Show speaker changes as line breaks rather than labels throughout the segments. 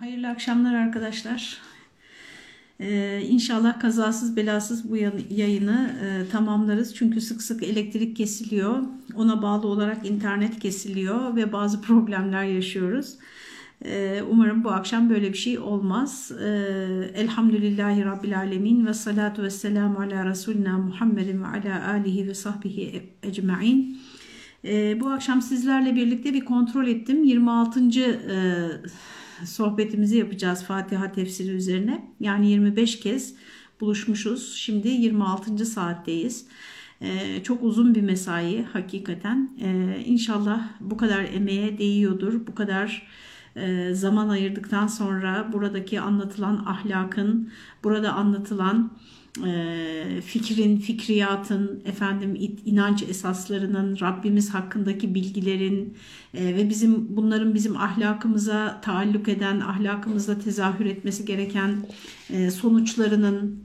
Hayırlı akşamlar arkadaşlar. Ee, inşallah kazasız belasız bu yayını e, tamamlarız. Çünkü sık sık elektrik kesiliyor. Ona bağlı olarak internet kesiliyor ve bazı problemler yaşıyoruz. Ee, umarım bu akşam böyle bir şey olmaz. Ee, Elhamdülillahi Rabbil Alemin ve salatu ve selamu ala Resulina Muhammedin ve ala alihi ve sahbihi ecma'in. Ee, bu akşam sizlerle birlikte bir kontrol ettim. 26. E, sohbetimizi yapacağız Fatiha tefsiri üzerine. Yani 25 kez buluşmuşuz. Şimdi 26. saatteyiz. Ee, çok uzun bir mesai hakikaten. Ee, inşallah bu kadar emeğe değiyordur. Bu kadar e, zaman ayırdıktan sonra buradaki anlatılan ahlakın, burada anlatılan fikrin, fikriyatın, efendim inanç esaslarının, Rabbimiz hakkındaki bilgilerin ve bizim bunların bizim ahlakımıza taalluk eden, ahlakımızda tezahür etmesi gereken sonuçlarının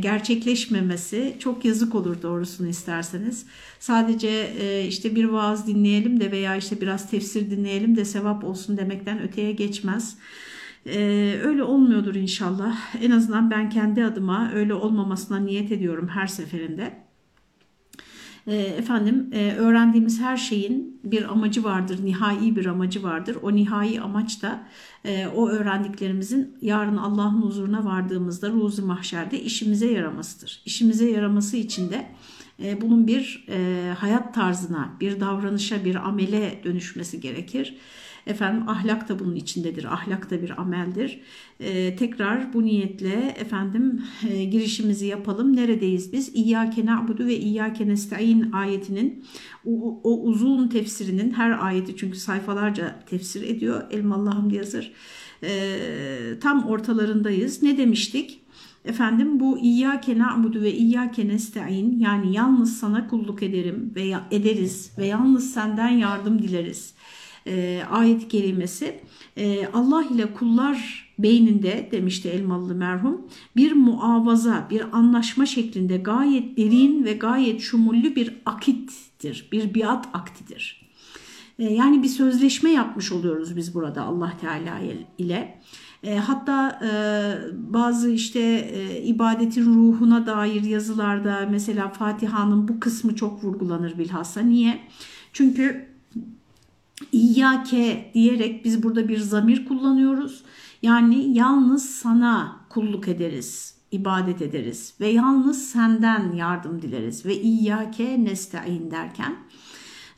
gerçekleşmemesi çok yazık olur doğrusunu isterseniz. Sadece işte bir vaaz dinleyelim de veya işte biraz tefsir dinleyelim de sevap olsun demekten öteye geçmez. Ee, öyle olmuyordur inşallah. En azından ben kendi adıma öyle olmamasına niyet ediyorum her seferinde. Ee, efendim e, öğrendiğimiz her şeyin bir amacı vardır, nihai bir amacı vardır. O nihai amaç da e, o öğrendiklerimizin yarın Allah'ın huzuruna vardığımızda ruzu mahşerde işimize yaramasıdır. İşimize yaraması için de e, bunun bir hayat tarzına, bir davranışa, bir amele dönüşmesi gerekir. Efendim ahlak da bunun içindedir. Ahlak da bir ameldir. Ee, tekrar bu niyetle efendim e, girişimizi yapalım. Neredeyiz biz? İyyâke na'budu ve İyyâke nesta'in ayetinin o, o uzun tefsirinin her ayeti çünkü sayfalarca tefsir ediyor. Elmalı Hamdi Yazır. Ee, tam ortalarındayız. Ne demiştik? Efendim bu İyyâke na'budu ve İyyâke nesta'in yani yalnız sana kulluk ederim ve ederiz ve yalnız senden yardım dileriz e, ayet kelimesi e, Allah ile kullar beyninde demişti Elmalı merhum bir muavaza bir anlaşma şeklinde gayet derin ve gayet şumullü bir akittir bir biat aktidir. E, yani bir sözleşme yapmış oluyoruz biz burada Allah Teala ile. E, hatta e, bazı işte e, ibadetin ruhuna dair yazılarda mesela Fatiha'nın bu kısmı çok vurgulanır bilhassa. Niye? Çünkü İyyake diyerek biz burada bir zamir kullanıyoruz. Yani yalnız sana kulluk ederiz, ibadet ederiz ve yalnız senden yardım dileriz ve İyyake nesta'in derken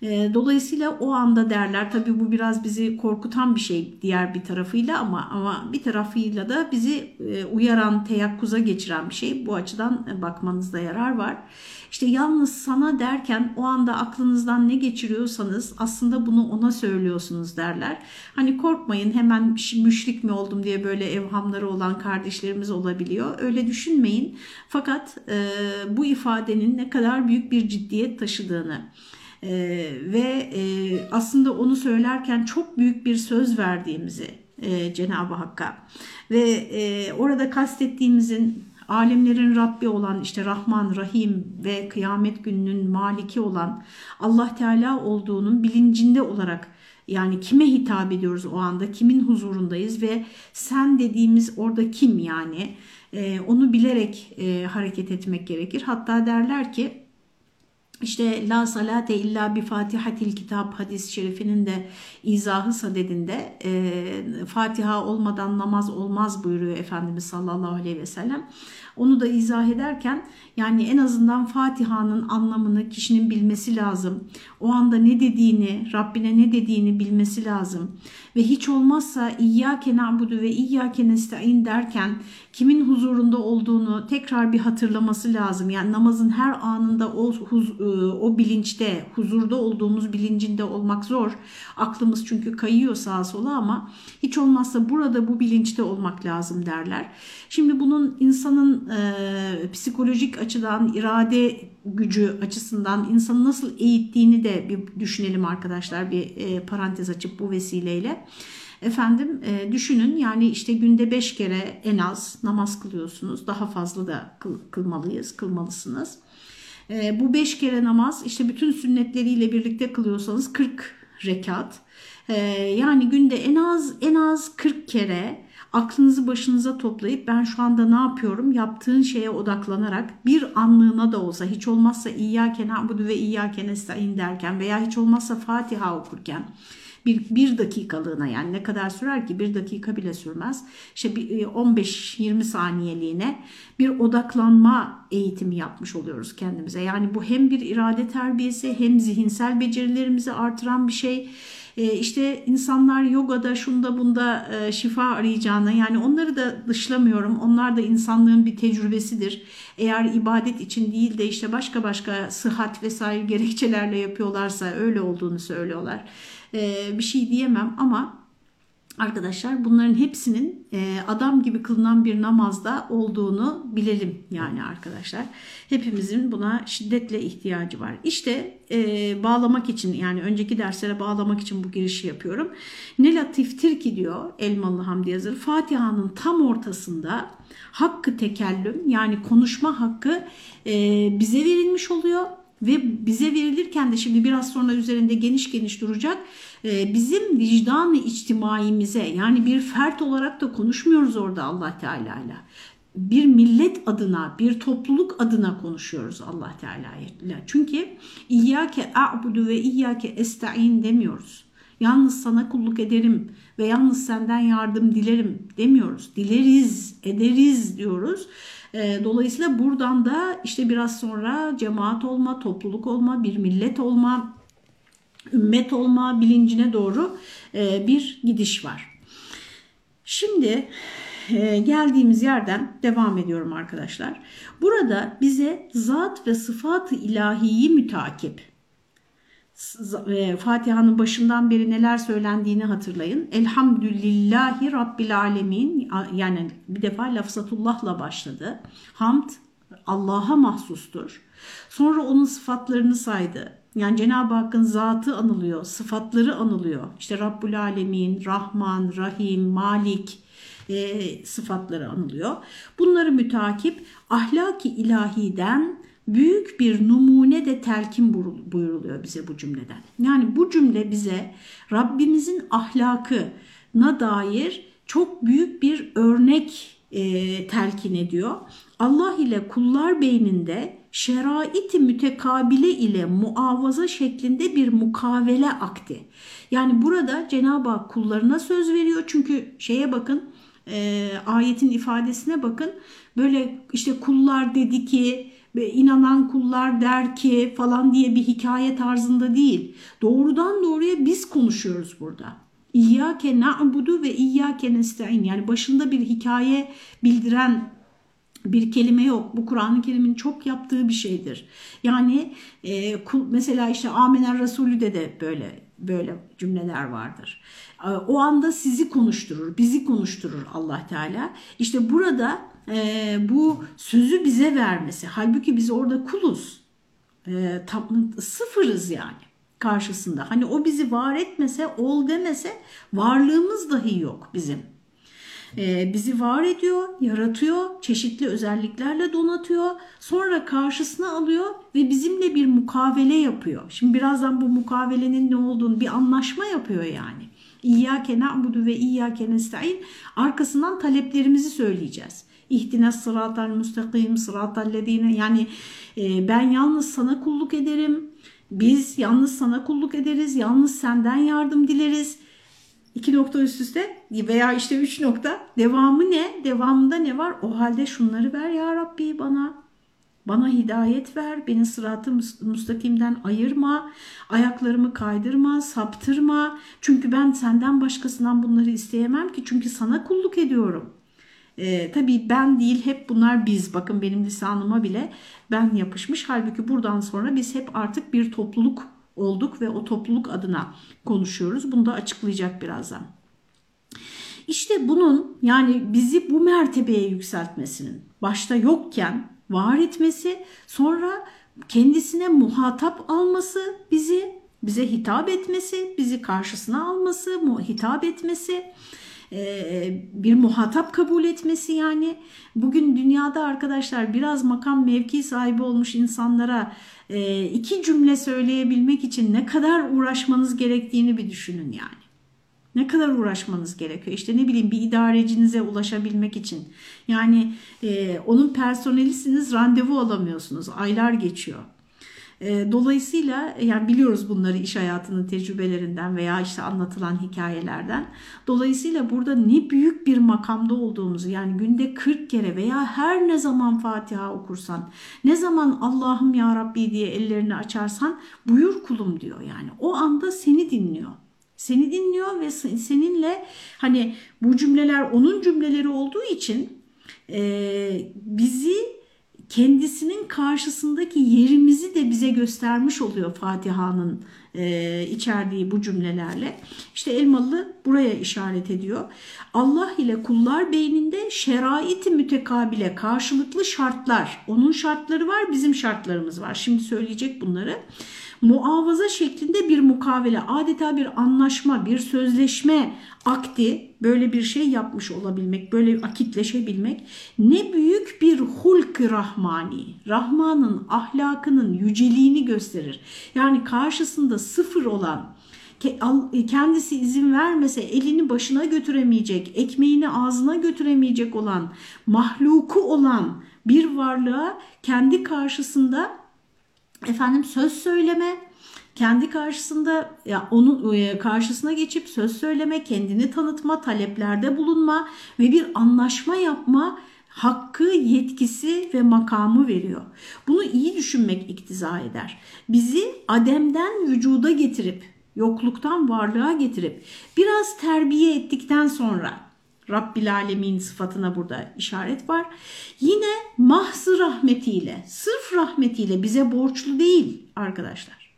Dolayısıyla o anda derler tabii bu biraz bizi korkutan bir şey diğer bir tarafıyla ama ama bir tarafıyla da bizi e, uyaran, teyakkuza geçiren bir şey. Bu açıdan bakmanızda yarar var. İşte yalnız sana derken o anda aklınızdan ne geçiriyorsanız aslında bunu ona söylüyorsunuz derler. Hani korkmayın hemen müşrik mi oldum diye böyle evhamları olan kardeşlerimiz olabiliyor. Öyle düşünmeyin. Fakat e, bu ifadenin ne kadar büyük bir ciddiyet taşıdığını e, ve e, aslında onu söylerken çok büyük bir söz verdiğimizi e, Cenab-ı Hakk'a ve e, orada kastettiğimizin alemlerin Rabbi olan işte Rahman, Rahim ve kıyamet gününün maliki olan Allah Teala olduğunun bilincinde olarak yani kime hitap ediyoruz o anda, kimin huzurundayız ve sen dediğimiz orada kim yani e, onu bilerek e, hareket etmek gerekir. Hatta derler ki işte la salate illa bi fatihatil kitap hadis-i şerifinin de izahı sadedinde e, Fatiha olmadan namaz olmaz buyuruyor Efendimiz sallallahu aleyhi ve sellem. Onu da izah ederken yani en azından Fatiha'nın anlamını kişinin bilmesi lazım. O anda ne dediğini, Rabbine ne dediğini bilmesi lazım. Ve hiç olmazsa İyyâke na'budu ve İyyâke nesta'in derken kimin huzurunda olduğunu tekrar bir hatırlaması lazım. Yani namazın her anında o, e, o bilinçte, huzurda olduğumuz bilincinde olmak zor. Aklımız çünkü kayıyor sağa sola ama hiç olmazsa burada bu bilinçte olmak lazım derler. Şimdi bunun insanın e, psikolojik açıdan, irade gücü açısından insanı nasıl eğittiğini de bir düşünelim arkadaşlar. Bir e, parantez açıp bu vesileyle. Efendim e, düşünün yani işte günde beş kere en az namaz kılıyorsunuz. Daha fazla da kıl, kılmalıyız, kılmalısınız. E, bu beş kere namaz işte bütün sünnetleriyle birlikte kılıyorsanız 40 rekat. Yani günde en az en az 40 kere aklınızı başınıza toplayıp ben şu anda ne yapıyorum? Yaptığın şeye odaklanarak bir anlığına da olsa hiç olmazsa İyyâke na'budu ve İyyâke nestaîn derken veya hiç olmazsa Fatiha okurken bir, bir dakikalığına yani ne kadar sürer ki bir dakika bile sürmez. İşte 15-20 e, saniyeliğine bir odaklanma eğitimi yapmış oluyoruz kendimize. Yani bu hem bir irade terbiyesi hem zihinsel becerilerimizi artıran bir şey. Ee, işte insanlar yogada şunda bunda e, şifa arayacağına yani onları da dışlamıyorum. Onlar da insanlığın bir tecrübesidir. Eğer ibadet için değil de işte başka başka sıhhat vesaire gerekçelerle yapıyorlarsa öyle olduğunu söylüyorlar. Ee, bir şey diyemem ama arkadaşlar bunların hepsinin e, adam gibi kılınan bir namazda olduğunu bilelim yani arkadaşlar. Hepimizin buna şiddetle ihtiyacı var. İşte e, bağlamak için yani önceki derslere bağlamak için bu girişi yapıyorum. Ne latiftir ki diyor Elmalı Hamdi Yazır Fatiha'nın tam ortasında hakkı tekellüm yani konuşma hakkı e, bize verilmiş oluyor ve bize verilirken de şimdi biraz sonra üzerinde geniş geniş duracak ee, bizim vicdanı içtimaimize yani bir fert olarak da konuşmuyoruz orada Allah Teala ile. Bir millet adına, bir topluluk adına konuşuyoruz Allah Teala ile. Çünkü İyyâke a'budu ve İyyâke esta'in demiyoruz. Yalnız sana kulluk ederim ve yalnız senden yardım dilerim demiyoruz. Dileriz, ederiz diyoruz. Ee, dolayısıyla buradan da işte biraz sonra cemaat olma, topluluk olma, bir millet olma, ümmet olma bilincine doğru e, bir gidiş var. Şimdi e, geldiğimiz yerden devam ediyorum arkadaşlar. Burada bize zat ve sıfat-ı ilahiyi mütakip. E, Fatiha'nın başından beri neler söylendiğini hatırlayın. Elhamdülillahi Rabbil Alemin yani bir defa lafzatullahla başladı. Hamd Allah'a mahsustur. Sonra onun sıfatlarını saydı. Yani Cenab-ı Hakk'ın zatı anılıyor, sıfatları anılıyor. İşte Rabbul Alemin, Rahman, Rahim, Malik e, sıfatları anılıyor. Bunları mütakip ahlaki ilahiden büyük bir numune de telkin buyuruluyor bize bu cümleden. Yani bu cümle bize Rabbimizin ahlakına dair çok büyük bir örnek e, telkin ediyor. Allah ile kullar beyninde şerait-i mütekabile ile muavaza şeklinde bir mukavele akti. Yani burada Cenab-ı Hak kullarına söz veriyor. Çünkü şeye bakın e, ayetin ifadesine bakın. Böyle işte kullar dedi ki inanan kullar der ki falan diye bir hikaye tarzında değil. Doğrudan doğruya biz konuşuyoruz burada. İyyâke na'budu ve iyyâke nesta'in yani başında bir hikaye bildiren bir kelime yok. Bu Kur'an-ı Kerim'in çok yaptığı bir şeydir. Yani e, mesela işte Amener Resulü de de böyle böyle cümleler vardır. E, o anda sizi konuşturur, bizi konuşturur Allah Teala. İşte burada e, bu sözü bize vermesi. Halbuki biz orada kuluz. E, tam, sıfırız yani karşısında. Hani o bizi var etmese, ol demese varlığımız dahi yok bizim. Ee, bizi var ediyor, yaratıyor, çeşitli özelliklerle donatıyor. Sonra karşısına alıyor ve bizimle bir mukavele yapıyor. Şimdi birazdan bu mukavelenin ne olduğunu bir anlaşma yapıyor yani. İyyâke na'budu ve iyyâke nesta'in arkasından taleplerimizi söyleyeceğiz. İhtine sıratal müstakim sıratal lezine yani e, ben yalnız sana kulluk ederim. Biz yalnız sana kulluk ederiz. Yalnız senden yardım dileriz iki nokta üst üste veya işte üç nokta. Devamı ne? Devamında ne var? O halde şunları ver ya Rabbi bana. Bana hidayet ver, beni sıratı müstakimden ayırma, ayaklarımı kaydırma, saptırma. Çünkü ben senden başkasından bunları isteyemem ki çünkü sana kulluk ediyorum. Ee, tabii ben değil hep bunlar biz. Bakın benim lisanıma bile ben yapışmış. Halbuki buradan sonra biz hep artık bir topluluk olduk ve o topluluk adına konuşuyoruz. Bunu da açıklayacak birazdan. İşte bunun yani bizi bu mertebeye yükseltmesinin başta yokken var etmesi sonra kendisine muhatap alması bizi bize hitap etmesi bizi karşısına alması hitap etmesi e, bir muhatap kabul etmesi yani bugün dünyada arkadaşlar biraz makam mevki sahibi olmuş insanlara e, iki cümle söyleyebilmek için ne kadar uğraşmanız gerektiğini bir düşünün yani. Ne kadar uğraşmanız gerekiyor? İşte ne bileyim bir idarecinize ulaşabilmek için. Yani e, onun personelisiniz randevu alamıyorsunuz. Aylar geçiyor. E, dolayısıyla yani biliyoruz bunları iş hayatının tecrübelerinden veya işte anlatılan hikayelerden. Dolayısıyla burada ne büyük bir makamda olduğumuzu yani günde 40 kere veya her ne zaman Fatiha okursan, ne zaman Allah'ım ya Rabbi diye ellerini açarsan buyur kulum diyor yani. O anda seni dinliyor. Seni dinliyor ve seninle hani bu cümleler onun cümleleri olduğu için e, bizi kendisinin karşısındaki yerimizi de bize göstermiş oluyor Fatiha'nın e, içerdiği bu cümlelerle. İşte Elmalı buraya işaret ediyor. Allah ile kullar beyninde şerait-i mütekabile karşılıklı şartlar. Onun şartları var bizim şartlarımız var. Şimdi söyleyecek bunları muavaza şeklinde bir mukavele, adeta bir anlaşma, bir sözleşme akti, böyle bir şey yapmış olabilmek, böyle akitleşebilmek. Ne büyük bir hulk rahmani, Rahman'ın ahlakının yüceliğini gösterir. Yani karşısında sıfır olan, kendisi izin vermese elini başına götüremeyecek, ekmeğini ağzına götüremeyecek olan, mahluku olan bir varlığa kendi karşısında efendim söz söyleme, kendi karşısında ya onun e, karşısına geçip söz söyleme, kendini tanıtma, taleplerde bulunma ve bir anlaşma yapma hakkı, yetkisi ve makamı veriyor. Bunu iyi düşünmek iktiza eder. Bizi ademden vücuda getirip, yokluktan varlığa getirip biraz terbiye ettikten sonra Rabbil Alemin sıfatına burada işaret var. Yine mahzı rahmetiyle, sırf rahmetiyle bize borçlu değil arkadaşlar.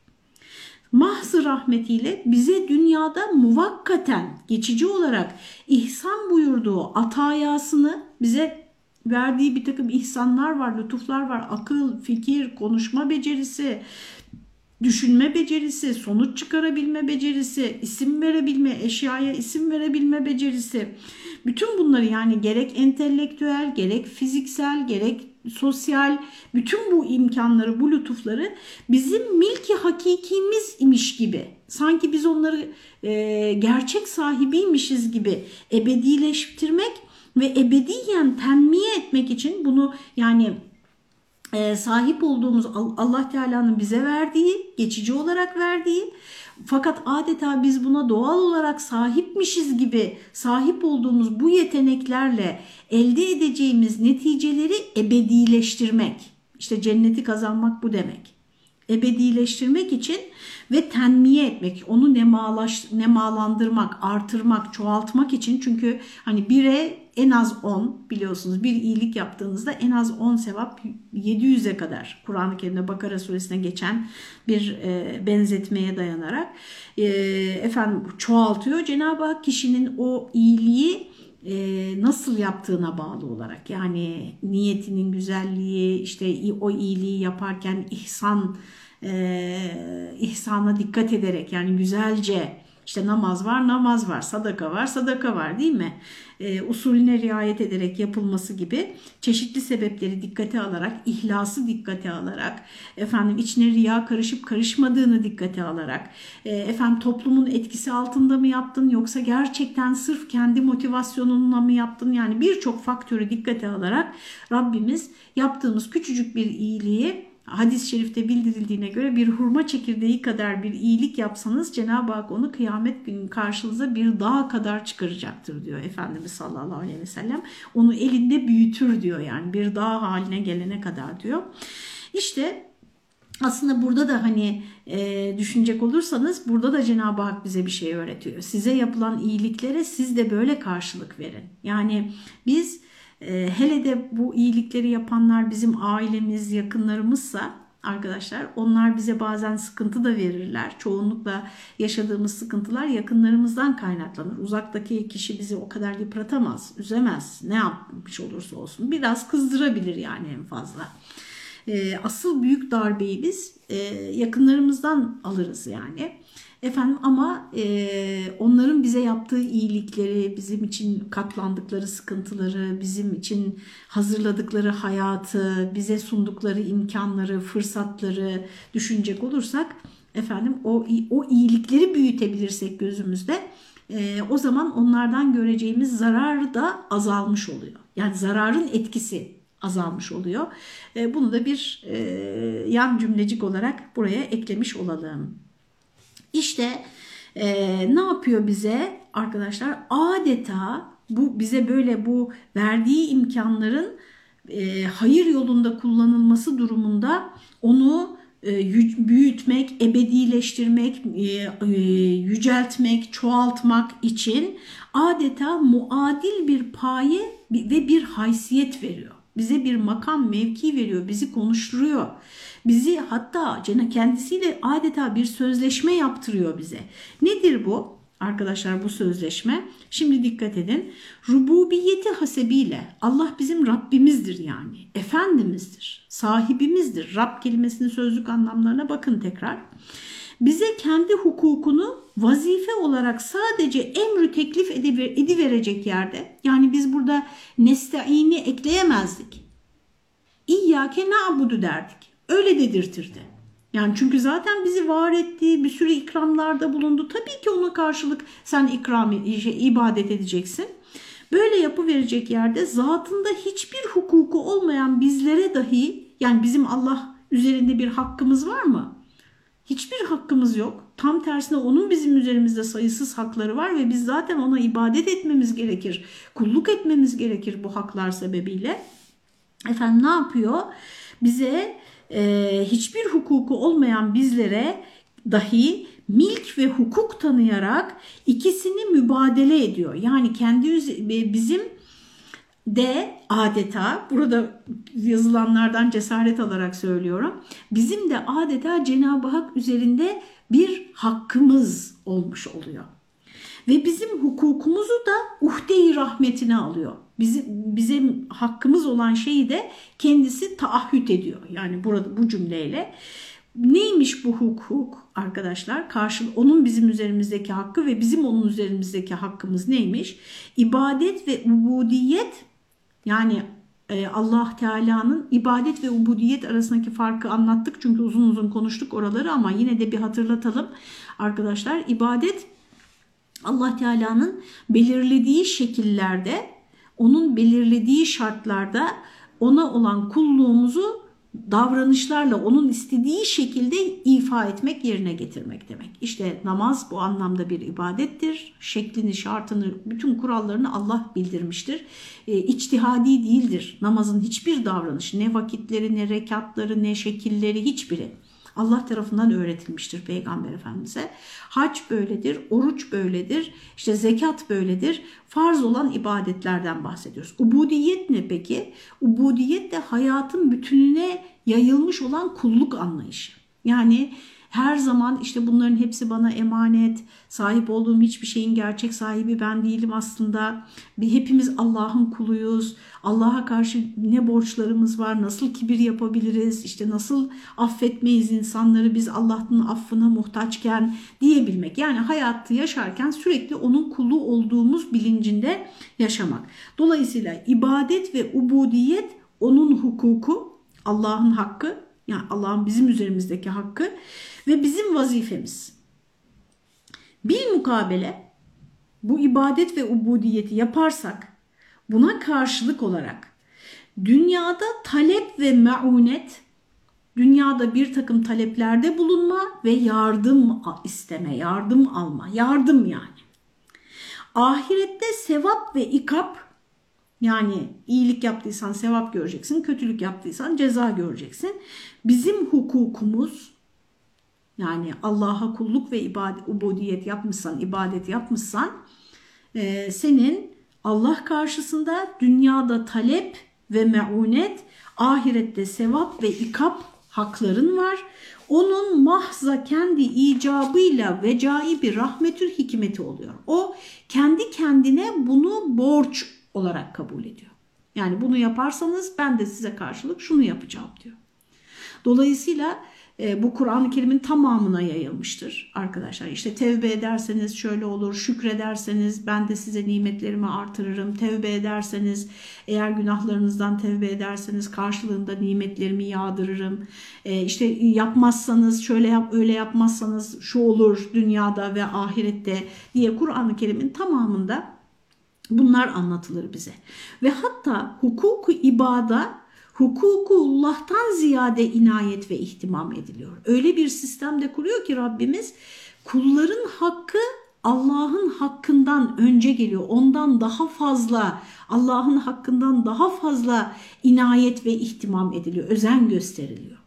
Mahzı rahmetiyle bize dünyada muvakkaten, geçici olarak ihsan buyurduğu atayasını bize verdiği bir takım ihsanlar var, lütuflar var. Akıl, fikir, konuşma becerisi, düşünme becerisi, sonuç çıkarabilme becerisi, isim verebilme, eşyaya isim verebilme becerisi. Bütün bunları yani gerek entelektüel, gerek fiziksel, gerek sosyal bütün bu imkanları, bu lütufları bizim milki hakikimiz imiş gibi sanki biz onları e, gerçek sahibiymişiz gibi ebedileştirmek ve ebediyen tenmiye etmek için bunu yani e, sahip olduğumuz Allah Teala'nın bize verdiği, geçici olarak verdiği fakat adeta biz buna doğal olarak sahipmişiz gibi sahip olduğumuz bu yeteneklerle elde edeceğimiz neticeleri ebedileştirmek. İşte cenneti kazanmak bu demek. Ebedileştirmek için ve tenmiye etmek, onu nemalaş, nemalandırmak, artırmak, çoğaltmak için çünkü hani bire en az 10 biliyorsunuz bir iyilik yaptığınızda en az 10 sevap 700'e kadar Kur'an-ı Kerim'de Bakara suresine geçen bir e, benzetmeye dayanarak e, efendim çoğaltıyor. Cenab-ı Hak kişinin o iyiliği e, nasıl yaptığına bağlı olarak yani niyetinin güzelliği işte o iyiliği yaparken ihsan e, ihsana dikkat ederek yani güzelce işte namaz var, namaz var, sadaka var, sadaka var değil mi? E, usulüne riayet ederek yapılması gibi çeşitli sebepleri dikkate alarak, ihlası dikkate alarak, efendim içine riya karışıp karışmadığını dikkate alarak, e, efendim toplumun etkisi altında mı yaptın yoksa gerçekten sırf kendi motivasyonunla mı yaptın? Yani birçok faktörü dikkate alarak Rabbimiz yaptığımız küçücük bir iyiliği hadis-i şerifte bildirildiğine göre bir hurma çekirdeği kadar bir iyilik yapsanız Cenab-ı Hak onu kıyamet günü karşınıza bir dağ kadar çıkaracaktır diyor Efendimiz sallallahu aleyhi ve sellem. Onu elinde büyütür diyor yani bir dağ haline gelene kadar diyor. İşte aslında burada da hani e, düşünecek olursanız burada da Cenab-ı Hak bize bir şey öğretiyor. Size yapılan iyiliklere siz de böyle karşılık verin. Yani biz hele de bu iyilikleri yapanlar bizim ailemiz, yakınlarımızsa arkadaşlar onlar bize bazen sıkıntı da verirler. Çoğunlukla yaşadığımız sıkıntılar yakınlarımızdan kaynaklanır. Uzaktaki kişi bizi o kadar yıpratamaz, üzemez. Ne yapmış olursa olsun. Biraz kızdırabilir yani en fazla. e, asıl büyük darbeyi biz e, yakınlarımızdan alırız yani. Efendim ama e, onların bize yaptığı iyilikleri, bizim için katlandıkları sıkıntıları, bizim için hazırladıkları hayatı, bize sundukları imkanları, fırsatları düşünecek olursak efendim o o iyilikleri büyütebilirsek gözümüzde e, o zaman onlardan göreceğimiz zarar da azalmış oluyor. Yani zararın etkisi azalmış oluyor. E, bunu da bir e, yan cümlecik olarak buraya eklemiş olalım. İşte e, ne yapıyor bize arkadaşlar? Adeta bu bize böyle bu verdiği imkanların e, hayır yolunda kullanılması durumunda onu e, büyütmek, ebedileştirmek, e, e, yüceltmek, çoğaltmak için adeta muadil bir paye ve bir haysiyet veriyor. Bize bir makam, mevki veriyor, bizi konuşturuyor. Bizi hatta kendisiyle adeta bir sözleşme yaptırıyor bize. Nedir bu? Arkadaşlar bu sözleşme şimdi dikkat edin rububiyeti hasebiyle Allah bizim Rabbimizdir yani. Efendimizdir sahibimizdir. Rab kelimesinin sözlük anlamlarına bakın tekrar. Bize kendi hukukunu vazife olarak sadece emri teklif ediverecek yerde yani biz burada nesta'ini ekleyemezdik. İyyâke na'budu derdik öyle dedirtirdi. Yani çünkü zaten bizi var etti, bir sürü ikramlarda bulundu. Tabii ki ona karşılık sen ikram, şey, ibadet edeceksin. Böyle yapı verecek yerde zatında hiçbir hukuku olmayan bizlere dahi yani bizim Allah üzerinde bir hakkımız var mı? Hiçbir hakkımız yok. Tam tersine onun bizim üzerimizde sayısız hakları var ve biz zaten ona ibadet etmemiz gerekir. Kulluk etmemiz gerekir bu haklar sebebiyle. Efendim ne yapıyor? Bize e, hiçbir hukuku olmayan bizlere dahi milk ve hukuk tanıyarak ikisini mübadele ediyor. Yani kendi bizim de adeta burada yazılanlardan cesaret alarak söylüyorum. Bizim de adeta Cenab-ı Hak üzerinde bir hakkımız olmuş oluyor. Ve bizim hukukumuzu da uhde-i rahmetine alıyor. Bizim, bizim hakkımız olan şeyi de kendisi taahhüt ediyor. Yani burada bu cümleyle. Neymiş bu hukuk arkadaşlar? Karşı, onun bizim üzerimizdeki hakkı ve bizim onun üzerimizdeki hakkımız neymiş? İbadet ve ubudiyet yani e, Allah Teala'nın ibadet ve ubudiyet arasındaki farkı anlattık. Çünkü uzun uzun konuştuk oraları ama yine de bir hatırlatalım. Arkadaşlar ibadet Allah Teala'nın belirlediği şekillerde, onun belirlediği şartlarda ona olan kulluğumuzu davranışlarla onun istediği şekilde ifa etmek, yerine getirmek demek. İşte namaz bu anlamda bir ibadettir. Şeklini, şartını, bütün kurallarını Allah bildirmiştir. E, içtihadi değildir. Namazın hiçbir davranışı, ne vakitleri, ne rekatları, ne şekilleri hiçbiri. Allah tarafından öğretilmiştir Peygamber Efendimiz'e. Hac böyledir, oruç böyledir, işte zekat böyledir. Farz olan ibadetlerden bahsediyoruz. Ubudiyet ne peki? Ubudiyet de hayatın bütününe yayılmış olan kulluk anlayışı. Yani her zaman işte bunların hepsi bana emanet, sahip olduğum hiçbir şeyin gerçek sahibi ben değilim aslında. Bir hepimiz Allah'ın kuluyuz. Allah'a karşı ne borçlarımız var, nasıl kibir yapabiliriz, işte nasıl affetmeyiz insanları biz Allah'ın affına muhtaçken diyebilmek. Yani hayatı yaşarken sürekli onun kulu olduğumuz bilincinde yaşamak. Dolayısıyla ibadet ve ubudiyet onun hukuku, Allah'ın hakkı yani Allah'ın bizim üzerimizdeki hakkı ve bizim vazifemiz. Bir mukabele bu ibadet ve ubudiyeti yaparsak buna karşılık olarak dünyada talep ve maunet, dünyada bir takım taleplerde bulunma ve yardım isteme, yardım alma, yardım yani. Ahirette sevap ve ikap yani iyilik yaptıysan sevap göreceksin, kötülük yaptıysan ceza göreceksin. Bizim hukukumuz yani Allah'a kulluk ve ibadet, ubudiyet yapmışsan, ibadet yapmışsan e, senin Allah karşısında dünyada talep ve meunet, ahirette sevap ve ikap hakların var. Onun mahza kendi icabıyla vecai bir rahmetül hikmeti oluyor. O kendi kendine bunu borç olarak kabul ediyor. Yani bunu yaparsanız ben de size karşılık şunu yapacağım diyor. Dolayısıyla e, bu Kur'an-ı Kerim'in tamamına yayılmıştır arkadaşlar. İşte tevbe ederseniz şöyle olur, şükrederseniz ben de size nimetlerimi artırırım. Tevbe ederseniz eğer günahlarınızdan tevbe ederseniz karşılığında nimetlerimi yağdırırım. E, işte yapmazsanız şöyle yap öyle yapmazsanız şu olur dünyada ve ahirette diye Kur'an-ı Kerim'in tamamında bunlar anlatılır bize. Ve hatta hukuku ibada hukukullah'tan ziyade inayet ve ihtimam ediliyor. Öyle bir sistemde kuruyor ki Rabbimiz kulların hakkı Allah'ın hakkından önce geliyor. Ondan daha fazla Allah'ın hakkından daha fazla inayet ve ihtimam ediliyor. Özen gösteriliyor.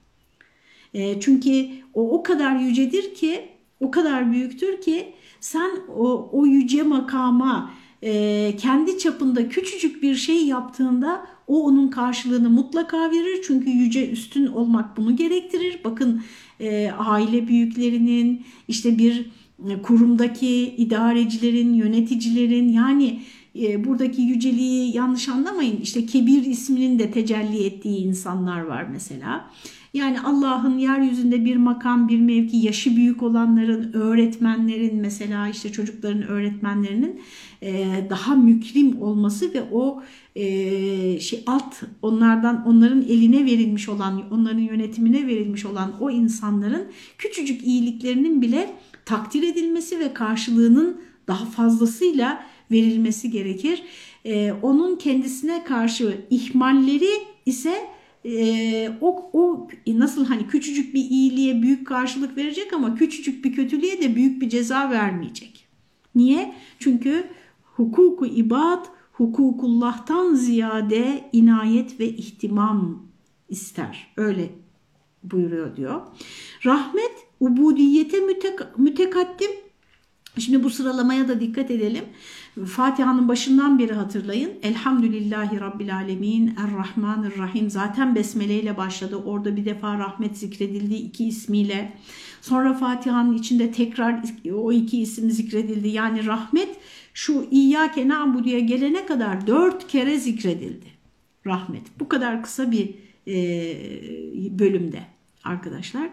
E, çünkü o o kadar yücedir ki, o kadar büyüktür ki sen o, o yüce makama e, kendi çapında küçücük bir şey yaptığında o onun karşılığını mutlaka verir. Çünkü yüce üstün olmak bunu gerektirir. Bakın e, aile büyüklerinin işte bir e, kurumdaki idarecilerin, yöneticilerin yani e, buradaki yüceliği yanlış anlamayın. İşte kebir isminin de tecelli ettiği insanlar var mesela. Yani Allah'ın yeryüzünde bir makam, bir mevki, yaşı büyük olanların, öğretmenlerin mesela işte çocukların öğretmenlerinin e, daha mükrim olması ve o e, şey alt onlardan onların eline verilmiş olan, onların yönetimine verilmiş olan o insanların küçücük iyiliklerinin bile takdir edilmesi ve karşılığının daha fazlasıyla verilmesi gerekir. E, onun kendisine karşı ihmalleri ise e, o, o nasıl hani küçücük bir iyiliğe büyük karşılık verecek ama küçücük bir kötülüğe de büyük bir ceza vermeyecek. Niye? Çünkü hukuku ibad hukukullah'tan ziyade inayet ve ihtimam ister. Öyle buyuruyor diyor. Rahmet ubudiyete mütek mütekaddim. Şimdi bu sıralamaya da dikkat edelim. Fatiha'nın başından beri hatırlayın. Elhamdülillahi Rabbil Alemin, Errahmanirrahim. Zaten Besmele ile başladı. Orada bir defa rahmet zikredildi iki ismiyle. Sonra Fatiha'nın içinde tekrar o iki isim zikredildi. Yani rahmet şu İyyâke na'budu'ya gelene kadar dört kere zikredildi. Rahmet. Bu kadar kısa bir e, bölümde arkadaşlar.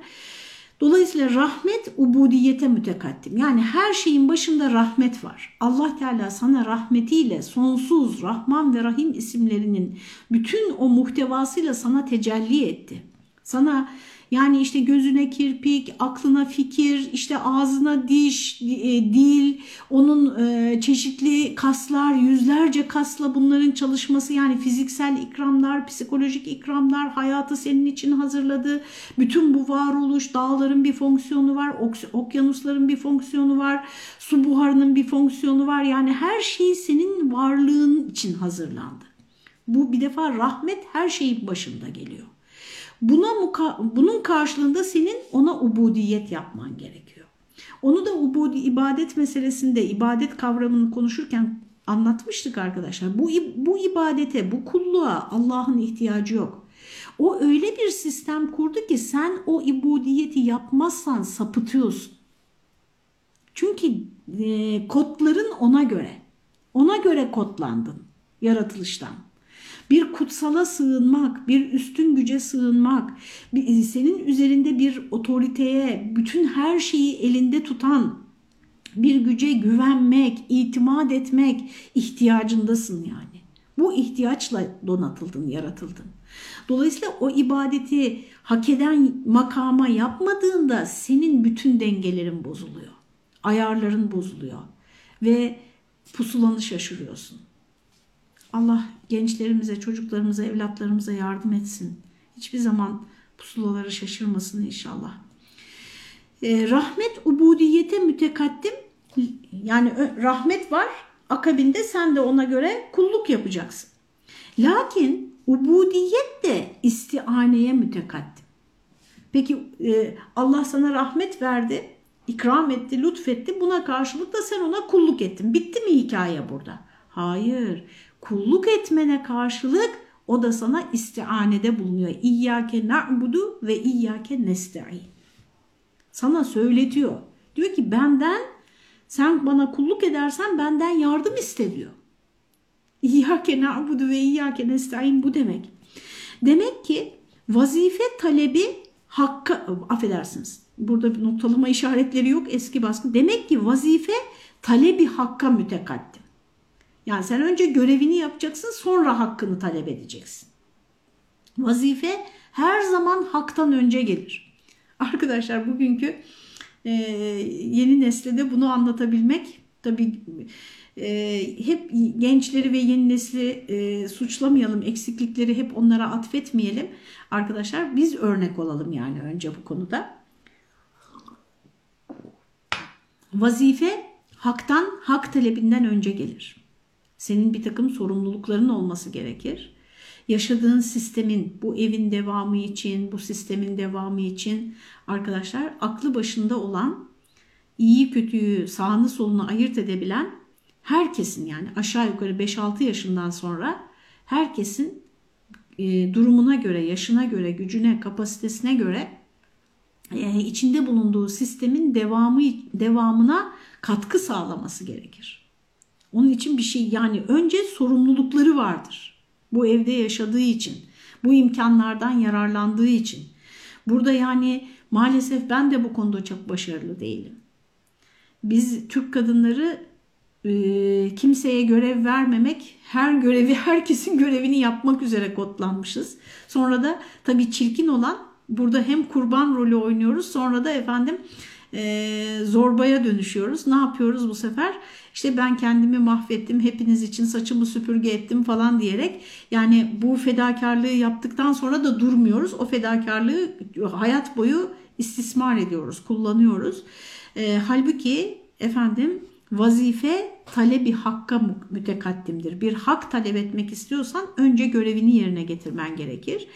Dolayısıyla rahmet ubudiyete mütekaddim. Yani her şeyin başında rahmet var. Allah Teala sana rahmetiyle sonsuz Rahman ve Rahim isimlerinin bütün o muhtevasıyla sana tecelli etti. Sana yani işte gözüne kirpik, aklına fikir, işte ağzına diş, e, dil, onun e, çeşitli kaslar, yüzlerce kasla bunların çalışması yani fiziksel ikramlar, psikolojik ikramlar, hayatı senin için hazırladı. Bütün bu varoluş, dağların bir fonksiyonu var, okyanusların bir fonksiyonu var, su buharının bir fonksiyonu var. Yani her şey senin varlığın için hazırlandı. Bu bir defa rahmet her şeyin başında geliyor. Buna muka, bunun karşılığında senin ona ubudiyet yapman gerekiyor. Onu da ubudi ibadet meselesinde ibadet kavramını konuşurken anlatmıştık arkadaşlar. Bu bu ibadete, bu kulluğa Allah'ın ihtiyacı yok. O öyle bir sistem kurdu ki sen o ibudiyeti yapmazsan sapıtıyorsun. Çünkü e, kodların ona göre. Ona göre kodlandın yaratılıştan bir kutsala sığınmak, bir üstün güce sığınmak, senin üzerinde bir otoriteye, bütün her şeyi elinde tutan bir güce güvenmek, itimat etmek ihtiyacındasın yani. Bu ihtiyaçla donatıldın, yaratıldın. Dolayısıyla o ibadeti hak eden makama yapmadığında senin bütün dengelerin bozuluyor. Ayarların bozuluyor ve pusulanı şaşırıyorsun. Allah gençlerimize, çocuklarımıza, evlatlarımıza yardım etsin. Hiçbir zaman pusulaları şaşırmasın inşallah. E, rahmet ubudiyete mütekaddim yani rahmet var akabinde sen de ona göre kulluk yapacaksın. Lakin ubudiyet de istianeye mütekaddim. Peki e, Allah sana rahmet verdi, ikram etti, lütfetti. Buna karşılık da sen ona kulluk ettin. Bitti mi hikaye burada? Hayır kulluk etmene karşılık o da sana istianede bulunuyor. İyyâke na'budu ve iyyâke nesta'in. Sana söyletiyor. Diyor ki benden sen bana kulluk edersen benden yardım iste diyor. İyyâke na'budu ve iyyâke nesta'in bu demek. Demek ki vazife talebi hakka affedersiniz. Burada noktalama işaretleri yok eski baskı. Demek ki vazife talebi hakka mütekaddim. Yani sen önce görevini yapacaksın sonra hakkını talep edeceksin. Vazife her zaman haktan önce gelir. Arkadaşlar bugünkü e, yeni nesle de bunu anlatabilmek tabii e, hep gençleri ve yeni nesli e, suçlamayalım, eksiklikleri hep onlara atfetmeyelim. Arkadaşlar biz örnek olalım yani önce bu konuda. Vazife haktan, hak talebinden önce gelir. Senin bir takım sorumlulukların olması gerekir. Yaşadığın sistemin, bu evin devamı için, bu sistemin devamı için arkadaşlar aklı başında olan, iyi kötüyü, sağını solunu ayırt edebilen herkesin yani aşağı yukarı 5-6 yaşından sonra herkesin e, durumuna göre, yaşına göre, gücüne, kapasitesine göre e, içinde bulunduğu sistemin devamı devamına katkı sağlaması gerekir. Onun için bir şey yani önce sorumlulukları vardır. Bu evde yaşadığı için, bu imkanlardan yararlandığı için. Burada yani maalesef ben de bu konuda çok başarılı değilim. Biz Türk kadınları e, kimseye görev vermemek, her görevi herkesin görevini yapmak üzere kodlanmışız. Sonra da tabii çirkin olan burada hem kurban rolü oynuyoruz sonra da efendim e, zorbaya dönüşüyoruz. Ne yapıyoruz bu sefer? İşte ben kendimi mahvettim, hepiniz için saçımı süpürge ettim falan diyerek yani bu fedakarlığı yaptıktan sonra da durmuyoruz. O fedakarlığı hayat boyu istismar ediyoruz, kullanıyoruz. E, halbuki efendim vazife talebi hakka mütekaddimdir. Bir hak talep etmek istiyorsan önce görevini yerine getirmen gerekir.